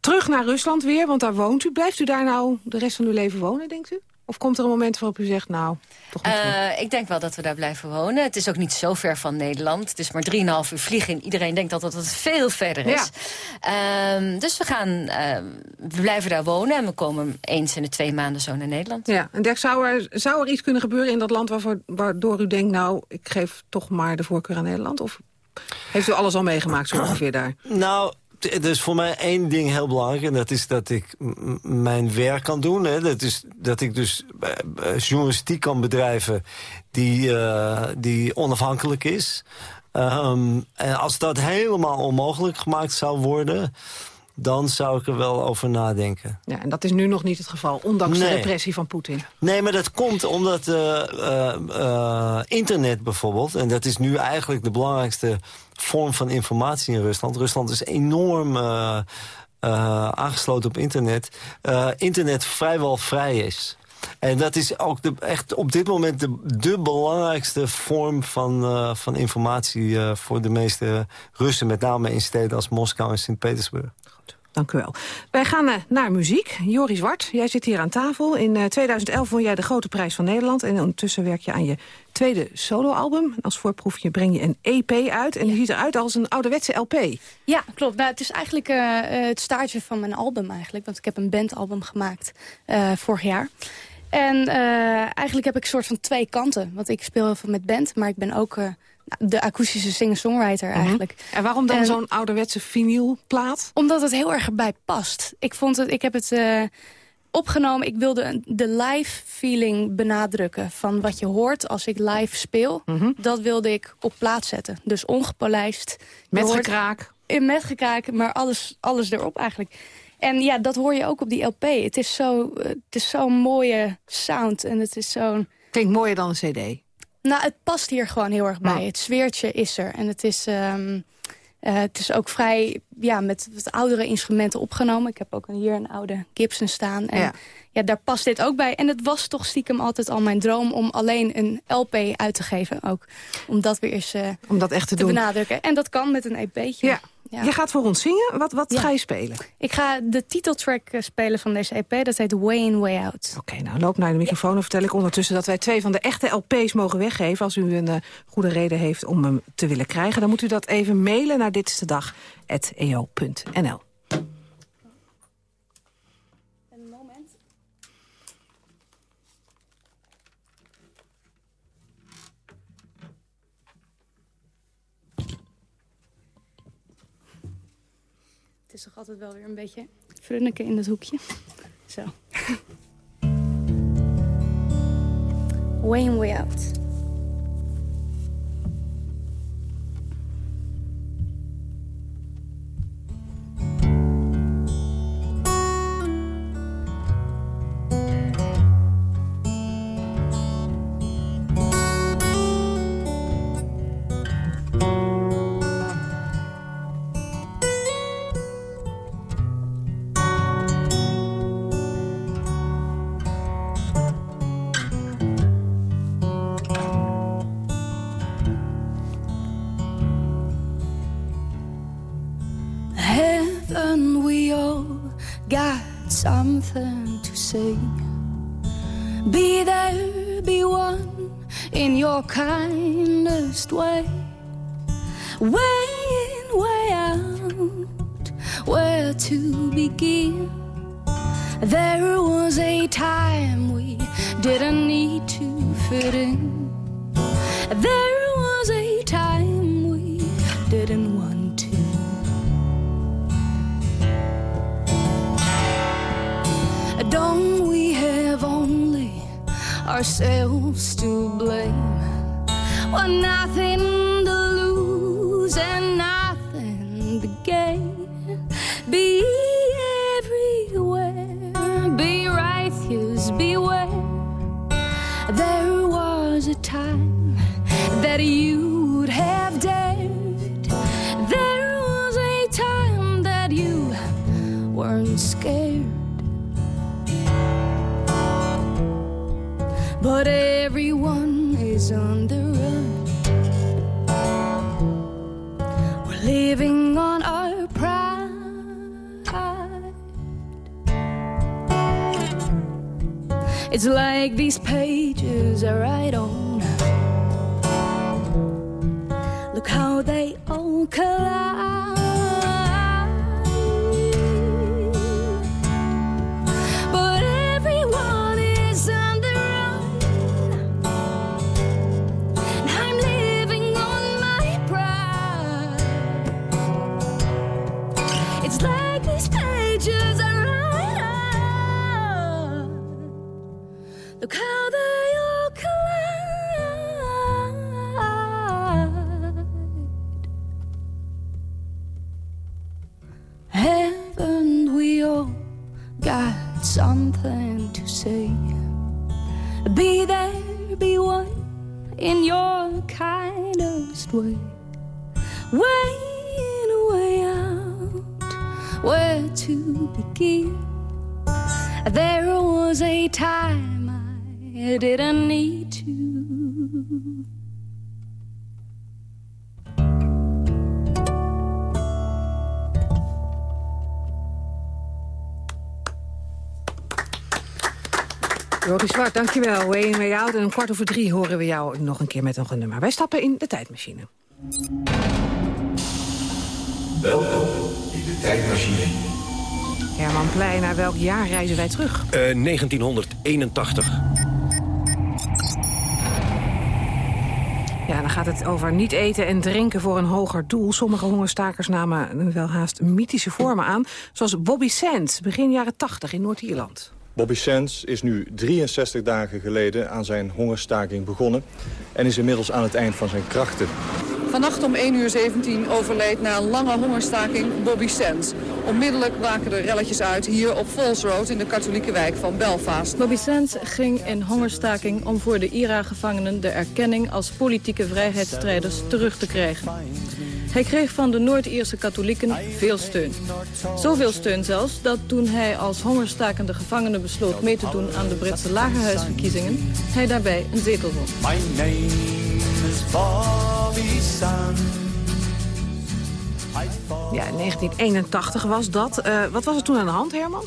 Terug naar Rusland weer, want daar woont u. Blijft u daar nou de rest van uw leven wonen, denkt u? Of komt er een moment waarop u zegt, nou, toch niet uh, Ik denk wel dat we daar blijven wonen. Het is ook niet zo ver van Nederland. Het is maar 3,5 uur vliegen. Iedereen denkt altijd dat het veel verder is. Ja. Uh, dus we, gaan, uh, we blijven daar wonen. En we komen eens in de twee maanden zo naar Nederland. Ja, en Dirk, zou er, zou er iets kunnen gebeuren in dat land... Waarvoor, waardoor u denkt, nou, ik geef toch maar de voorkeur aan Nederland? Of heeft u alles al meegemaakt zo ongeveer daar? Nou, er is voor mij één ding heel belangrijk. En dat is dat ik mijn werk kan doen. Hè. Dat is dat ik dus uh, journalistiek kan bedrijven die, uh, die onafhankelijk is. Um, en als dat helemaal onmogelijk gemaakt zou worden dan zou ik er wel over nadenken. Ja, en dat is nu nog niet het geval, ondanks nee. de repressie van Poetin. Nee, maar dat komt omdat uh, uh, uh, internet bijvoorbeeld... en dat is nu eigenlijk de belangrijkste vorm van informatie in Rusland. Rusland is enorm eh, aangesloten op internet... eh, internet vrijwel vrij is. En dat is ook de, echt op dit moment de, de belangrijkste vorm van, eh, van informatie... eh, voor de meeste Russen, met name in steden als Moskou en Sint-Petersburg. Dank u wel. Wij gaan eh, naar muziek. Joris Zwart, jij zit hier aan tafel. In eh, 2011 won jij de Grote Prijs van Nederland. En ondertussen werk je aan je tweede soloalbum. Als voorproefje breng je een EP uit. En die ziet eruit als een ouderwetse LP. Ja, klopt. Nou, het is eigenlijk eh, eh, het staartje van mijn album eigenlijk. Want ik heb een bandalbum gemaakt eh, vorig jaar. En eh, eigenlijk heb ik een soort van twee kanten. Want ik speel heel veel met band, maar ik ben ook eh, de akoestische singer-songwriter eigenlijk. En waarom dan zo'n ouderwetse vinylplaat? Omdat het heel erg erbij past. Ik, vond het, ik heb het eh, opgenomen. Ik wilde een- de live feeling benadrukken van wat je hoort als ik live speel. Dat wilde ik op plaats zetten. Dus ongepolijst. Met hoort- gekraak. in met gekraak, maar alles, alles erop eigenlijk. En ja, dat hoor je ook op die LP. Het is zo- het is zo'n mooie sound en het is zo'n... Klinkt mooier dan een cd. Nou, het past hier gewoon heel erg bij. Het sfeertje is er. En het is, ehm, eh, het is ook vrij ja, met wat oudere instrumenten opgenomen. Ik heb ook hier een oude Gibson staan. En Ja. ja. daar past dit ook bij. En het was toch stiekem altijd al mijn droom om alleen een LP uit te geven. Ook. Om dat weer eens eh, Om dat echt te doen. benadrukken. En dat kan met een EP'tje. Ja. Je gaat voor ons zingen. Wat, wat ga je spelen? Ik ga de titeltrack eh, spelen van deze EP. Dat heet Way In, Way Out. Oké, nou loop naar de microfoon en vertel ik ondertussen... dat wij twee van de echte LP's mogen weggeven. Als u een eh, goede reden heeft om hem te willen krijgen... dan moet u dat even mailen naar ditstedag.eo.nl. Het is toch altijd wel weer een beetje frunneken in het hoekje. Zo. Way in, way out. Be there, be one in your kindest way. Way in, way out, where to begin? There was a time we didn't need to fit in. There was a time we didn't want to. Don't ourselves to blame? Well, nothing to lose and nothing to gain. Be everywhere, be righteous, beware. There was a time that you'd But everyone is on the run. We're living on our pride. It's like these pages are right on. Look how they all collide. Got something to say? Be there, be one in your kindest way. Way in, way out, where to begin. There was a time I didn't need to. Rory Zwart, dankjewel. Way in, way out. En om kwart over drie horen we jou nog een keer met nog een nummer. Wij stappen in de tijdmachine. Welkom in de tijdmachine. Herman Plein, naar welk jaar reizen wij terug? Eh, 1981. Ja, dan gaat het over niet eten en drinken voor een hoger doel. Sommige hongerstakers namen wel haast mythische vormen aan. Zoals Bobby Sands, begin jaren 80 in Noord-Ierland. Bobby Sands is nu 63 dagen geleden aan zijn hongerstaking begonnen... en is inmiddels aan het eind van zijn krachten. Vannacht om 1 uur 17 overleed na een lange hongerstaking Bobby Sands. Onmiddellijk braken er relletjes uit hier op Falls Road in de katholieke wijk van Belfast. Bobby Sands ging in hongerstaking om voor de IRA-gevangenen de erkenning als politieke vrijheidsstrijders terug te krijgen. Hij kreeg van de Noord-Ierse katholieken veel steun. Zoveel steun zelfs dat toen hij als hongerstakende gevangene besloot mee te doen aan de Britse lagerhuisverkiezingen, hij daarbij een zetel won. Ja, in 1981 was dat. Eh, wat was er toen aan de hand, Herman?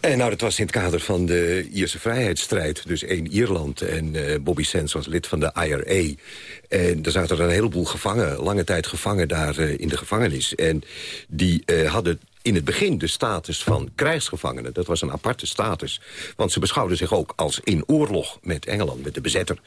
En nou, dat was in het kader van de Ierse vrijheidsstrijd. Dus één Ierland. En eh, Bobby Sands was lid van de IRA. En er zaten er een heleboel gevangen, lange tijd gevangen daar eh, in de gevangenis. En die eh, hadden in het begin de status van krijgsgevangenen. Dat was een aparte status. Want ze beschouwden zich ook als in oorlog met Engeland, met de bezetter.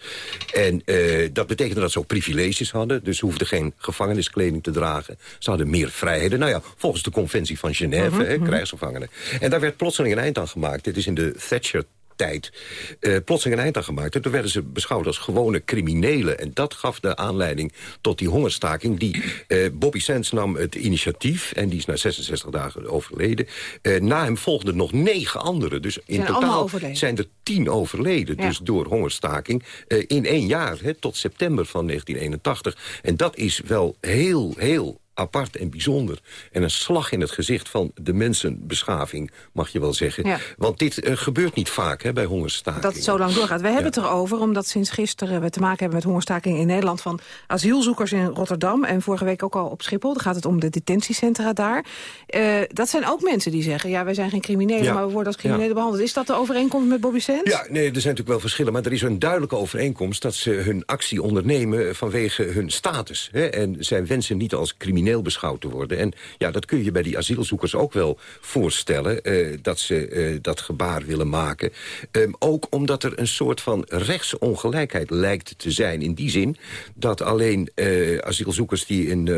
En eh, dat betekende dat ze ook privileges hadden. Dus ze hoefden geen gevangeniskleding te dragen. Ze hadden meer vrijheden. Nou ja, volgens de conventie van Genève, Mhm, mhm. krijgsgevangenen. En daar werd plotseling een eind aan gemaakt. Dit is in de Thatcher tijd eh, plotseling een eind aan gemaakt. En toen werden ze beschouwd als gewone criminelen. En dat gaf de aanleiding tot die hongerstaking. Die, eh, Bobby Sands nam het initiatief en die is na 66 dagen overleden. Eh, na hem volgden nog negen anderen. Dus in Zijn totaal zijn er tien overleden. Ja. Dus door hongerstaking in één jaar, hè, tot september van 1981. En dat is wel heel, heel apart en bijzonder. En een slag in het gezicht van de mensenbeschaving, mag je wel zeggen. Ja. Want dit eh, gebeurt niet vaak hè, bij hongerstakingen. Dat het zo lang doorgaat. We hebben het erover omdat sinds gisteren we te maken hebben met hongerstakingen in Nederland van asielzoekers in Rotterdam en vorige week ook al op Schiphol. Dan gaat het om de detentiecentra daar. Eh, dat zijn ook mensen die zeggen, ja wij zijn geen criminelen, Ja. maar we worden als criminelen behandeld. Is dat de overeenkomst met Bobby Sands? Ja, nee, er zijn natuurlijk wel verschillen. Maar er is een duidelijke overeenkomst dat ze hun actie ondernemen vanwege hun status. Hè? En zij wensen niet als crimineel beschouwd te worden. En ja, dat kun je bij die asielzoekers ook wel voorstellen. eh, dat ze eh, dat gebaar willen maken. Ehm, ook omdat er een soort van rechtsongelijkheid lijkt te zijn. In die zin dat alleen eh, asielzoekers die in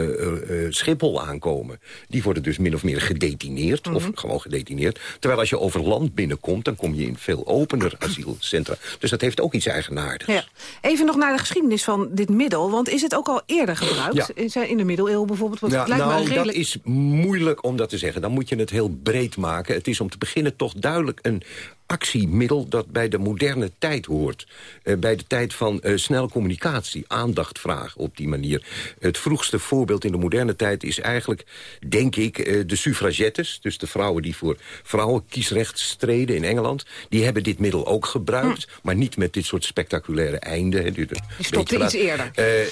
Schiphol aankomen... die worden dus min of meer gedetineerd. Of gewoon gedetineerd. Terwijl als je over land binnenkomt... dan kom je in veel opener asielcentra. Dus dat heeft ook iets eigenaardigs. Ja. Even nog naar de geschiedenis van dit middel. Want is het ook al eerder gebruikt? Ja. In de middeleeuwen bijvoorbeeld? Want Ja, nou, redelijk... dat is moeilijk om dat te zeggen. Dan moet je het heel breed maken. Het is om te beginnen toch duidelijk een actiemiddel dat bij de moderne tijd hoort. Eh, bij de tijd van eh, snelle communicatie, aandacht vragen op die manier. Het vroegste voorbeeld in de moderne tijd is eigenlijk, denk ik, eh, de suffragettes. Dus de vrouwen die voor vrouwenkiesrecht streden in Engeland. Die hebben dit middel ook gebruikt, maar niet met dit soort spectaculaire einden. hè, die- Die stopte beetje iets eerder.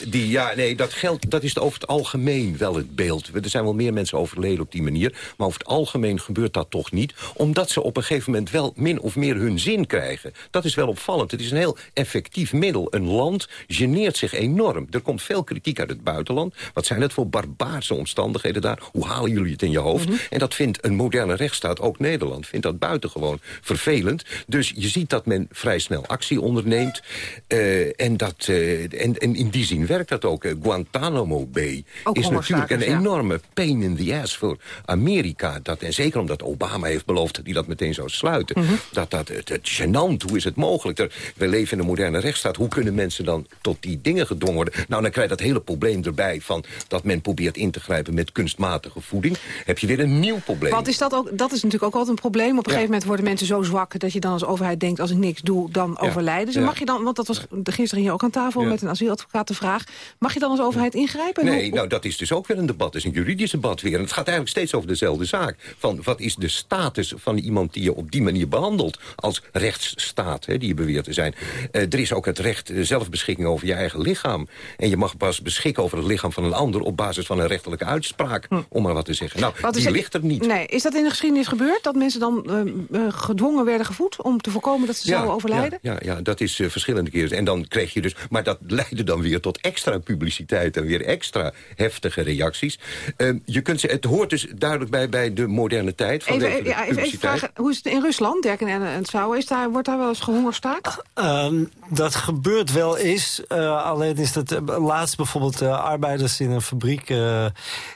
die, ja, nee, dat geldt, dat is over het algemeen wel het beeld. Er zijn wel meer mensen overleden op die manier. Maar over het algemeen gebeurt dat toch niet. Omdat ze op een gegeven moment wel min of meer hun zin krijgen. Dat is wel opvallend. Het is een heel effectief middel. Een land geneert zich enorm. Er komt veel kritiek uit het buitenland. Wat zijn het voor barbaarse omstandigheden daar? Hoe halen jullie het in je hoofd? En dat vindt een moderne rechtsstaat, ook Nederland, vindt dat buitengewoon vervelend. Dus je ziet dat men vrij snel actie onderneemt. Eh, en, dat, eh, en, en in die zin werkt dat ook. Eh, Guantanamo Bay Ook is natuurlijk een ja. enorme pain in the ass voor Amerika. Dat, en zeker omdat Obama heeft beloofd dat hij dat meteen zou sluiten. Dat, dat, het, het gênant, hoe is het mogelijk? Er, we leven in een moderne rechtsstaat. Hoe kunnen mensen dan tot die dingen gedwongen worden? Nou, dan krijg je dat hele probleem erbij van dat men probeert in te grijpen met kunstmatige voeding. Heb je weer een nieuw probleem. Want is dat, ook, dat is natuurlijk ook altijd een probleem. Op een gegeven moment worden mensen zo zwak dat je dan als overheid denkt... als ik niks doe, dan overlijden ze. Mag je dan, want dat was gisteren hier ook aan tafel met een asieladvocaat de vraag... mag je dan als overheid ingrijpen? Nee, nou dat is dus ook weer een debat. Het is een juridisch debat weer. En het gaat eigenlijk steeds over dezelfde zaak. Van wat is de status van iemand die je op die manier behandelt... als rechtsstaat, hè, die je beweert te zijn. Eh, er is ook het recht eh, zelfbeschikking over je eigen lichaam. En je mag pas beschikken over het lichaam van een ander... op basis van een rechterlijke uitspraak, om maar wat te zeggen. Nou, Hm. Wat die het- ligt er niet. Nee, is dat in de geschiedenis gebeurd? Dat mensen dan eh, gedwongen werden gevoed om te voorkomen dat ze zouden overlijden? Ja, ja, ja, dat is verschillende keren. En dan kreeg je dus... Maar dat leidde dan weer tot extra publiciteit... en weer extra heftige reacties. Ehm, je kunt ze, het hoort dus duidelijk bij, bij de moderne tijd. Vanwege even, de ja, even, even vragen, hoe is het in Rusland, Dirk en, en Sauer? Is daar, wordt daar wel eens gehongerstaakt? Ehm, dat gebeurt wel eens. eh, alleen is dat eh, laatst bijvoorbeeld eh, arbeiders in een fabriek...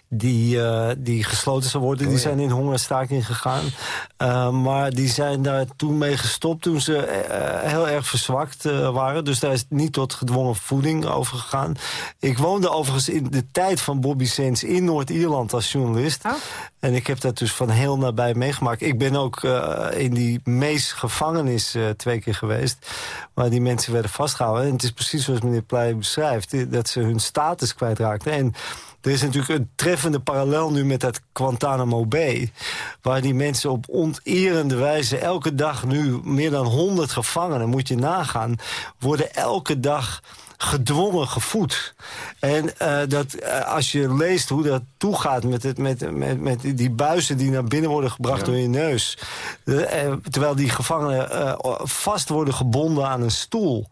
die, eh, die gesloten zou worden, die zijn in hongerstaking gegaan. Eh, maar die zijn daar toen mee gestopt toen ze eh, heel erg verzwakt eh, waren. Dus daar is niet tot gedwongen voeding over gegaan. Ik woonde overigens in de tijd van Bobby Sands in Noord-Ierland als journalist. En ik heb dat dus van heel nabij meegemaakt. Ik ben ook eh, in die meest gevangenis eh, twee keer geweest... waar die mensen werden vastgehouden. En het is precies zoals meneer Pleij beschrijft... dat ze hun status kwijtraakten. En er is natuurlijk een treffende parallel nu met dat Guantanamo Bay... waar die mensen op onterende wijze elke dag nu... meer dan 100 gevangenen, moet je nagaan... worden elke dag gedwongen gevoed. En eh, dat, eh, als je leest hoe dat toegaat met, het, met, met, met die buizen die naar binnen worden gebracht door je neus. eh, terwijl die gevangenen eh, vast worden gebonden aan een stoel.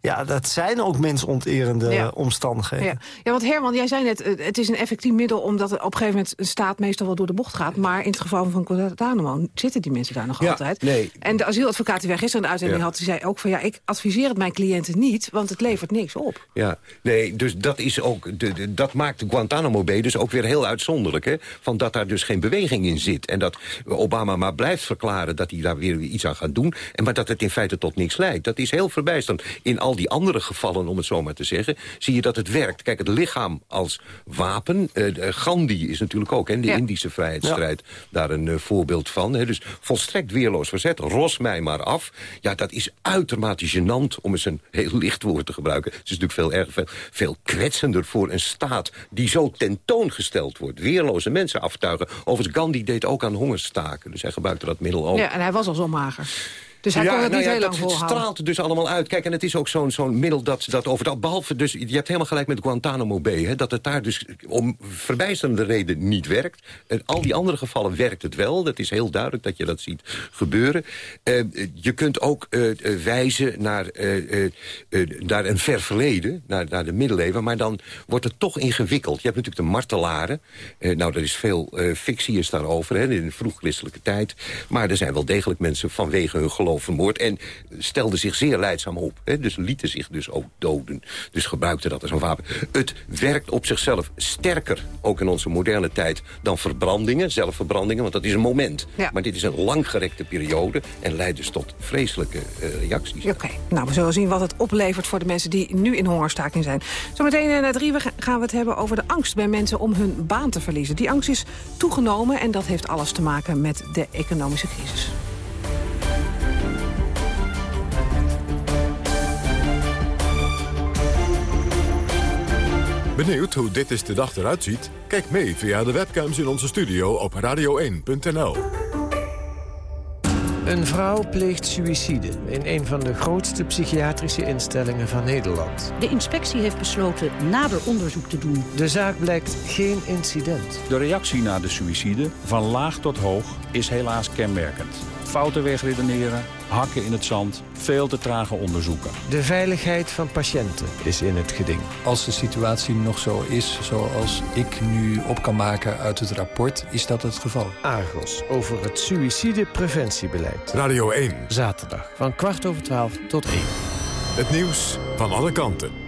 Ja, dat zijn ook mensonterende Ja. omstandigheden. Ja. ja, want Herman, jij zei net, het is een effectief middel... omdat er op een gegeven moment een staat meestal wel door de bocht gaat. Maar in het geval van Guantanamo zitten die mensen daar nog Ja, altijd. nee. En de asieladvocaat die wij gisteren in de uitzending Ja. had... die zei ook van ja, ik adviseer het mijn cliënten niet... want het levert niks op. Ja, nee, dus dat is ook, de, de- dat maakt Guantanamo Bay dus ook weer heel uitzonderlijk. Hè? Van dat daar dus geen beweging in zit. En dat Obama maar blijft verklaren dat hij daar weer iets aan gaat doen. En maar dat het in feite tot niks leidt. Dat is heel verbijsterend. In al die andere gevallen, om het zo maar te zeggen, zie je dat het werkt. Kijk, het lichaam als wapen. de- Gandhi is natuurlijk ook, hè, de Ja. Indische vrijheidsstrijd, daar een eh, voorbeeld van. Hè? Dus volstrekt weerloos verzet. Ros mij maar af. Ja, dat is uitermate gênant, om eens een heel licht woord te gebruiken. Het is natuurlijk veel veel, veel kwetsender voor een staat die zo tentoongesteld wordt. Weerloze mensen aftuigen. Overigens, Gandhi deed ook aan hongerstaken. Dus hij gebruikte dat middel ook. Ja, en hij was al zo mager. Dus hij kon het nou niet ja, heel dat het straalt dus allemaal uit. Kijk, en het is ook zo'n zo'n middel dat, dat over dat... Behalve dus, je hebt helemaal gelijk met Guantanamo Bay... Hè, dat het daar dus om verbijsterende reden niet werkt. En al die andere gevallen werkt het wel. Dat is heel duidelijk dat je dat ziet gebeuren. Eh, je kunt ook eh, eh, wijzen naar, naar een ver verleden, naar, naar de middeleeuwen... maar dan wordt het toch ingewikkeld. Je hebt natuurlijk de martelaren. Nou, er is veel fictie is daarover, hè, in de vroeg-christelijke tijd. Maar er zijn wel degelijk mensen vanwege hun geloof vermoord... en stelden zich zeer leidzaam op. Hè, dus lieten zich dus ook doden. Dus gebruikten dat als een wapen. Het werkt op zichzelf sterker, ook in onze moderne tijd... dan verbrandingen, zelfverbrandingen, want dat is een moment. Ja. Maar dit is een langgerekte periode... en leidt dus tot vreselijke eh, reacties. Oké, nou, we zullen zien wat het oplevert voor de mensen die nu in hongerstaking zijn. Zometeen eh, na drie gaan we het hebben over de angst bij mensen om hun baan te verliezen. Die angst is toegenomen en dat heeft alles te maken met de economische crisis. Benieuwd hoe dit is de dag eruit ziet? Kijk mee via de webcams in onze studio op radio1.nl. Een vrouw pleegt suïcide in een van de grootste psychiatrische instellingen van Nederland. De inspectie heeft besloten nader onderzoek te doen. De zaak blijkt geen incident. De reactie na de suïcide, van laag tot hoog, is helaas kenmerkend. Fouten wegredeneren, hakken in het zand, veel te trage onderzoeken. De veiligheid van patiënten is in het geding. Als de situatie nog zo is zoals ik nu op kan maken uit het rapport, is dat het geval. Argos over het suïcidepreventiebeleid. Radio 1. Zaterdag van kwart over twaalf tot één. Het nieuws van alle kanten.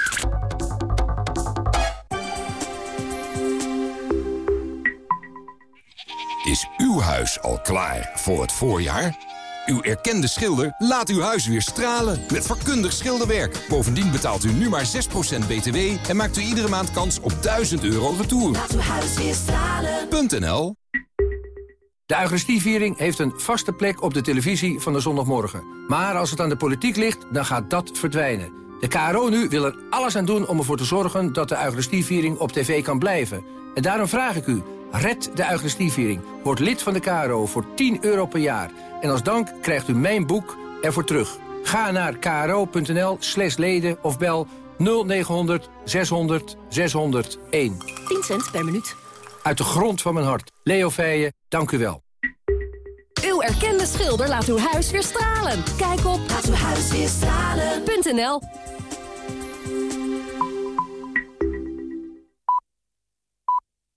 Is uw huis al klaar voor het voorjaar? Uw erkende schilder laat uw huis weer stralen met vakkundig schilderwerk. Bovendien betaalt u nu maar 6% btw en maakt u iedere maand kans op 1000 euro retour. Laat uw huis weer stralen. .nl De Eucharistieviering heeft een vaste plek op de televisie van de zondagmorgen. Maar als het aan de politiek ligt, dan gaat dat verdwijnen. De KRO nu wil er alles aan doen om ervoor te zorgen dat de Eucharistieviering op tv kan blijven. En daarom vraag ik u, red de Eucharistieviering. Word lid van de KRO voor 10 euro per jaar. En als dank krijgt u mijn boek ervoor terug. Ga naar kro.nl slash leden of bel 0900 600 601. 10 cent per minuut. Uit de grond van mijn hart. Leo Feijen, dank u wel. Uw erkende schilder laat uw huis weer stralen. Kijk op Laat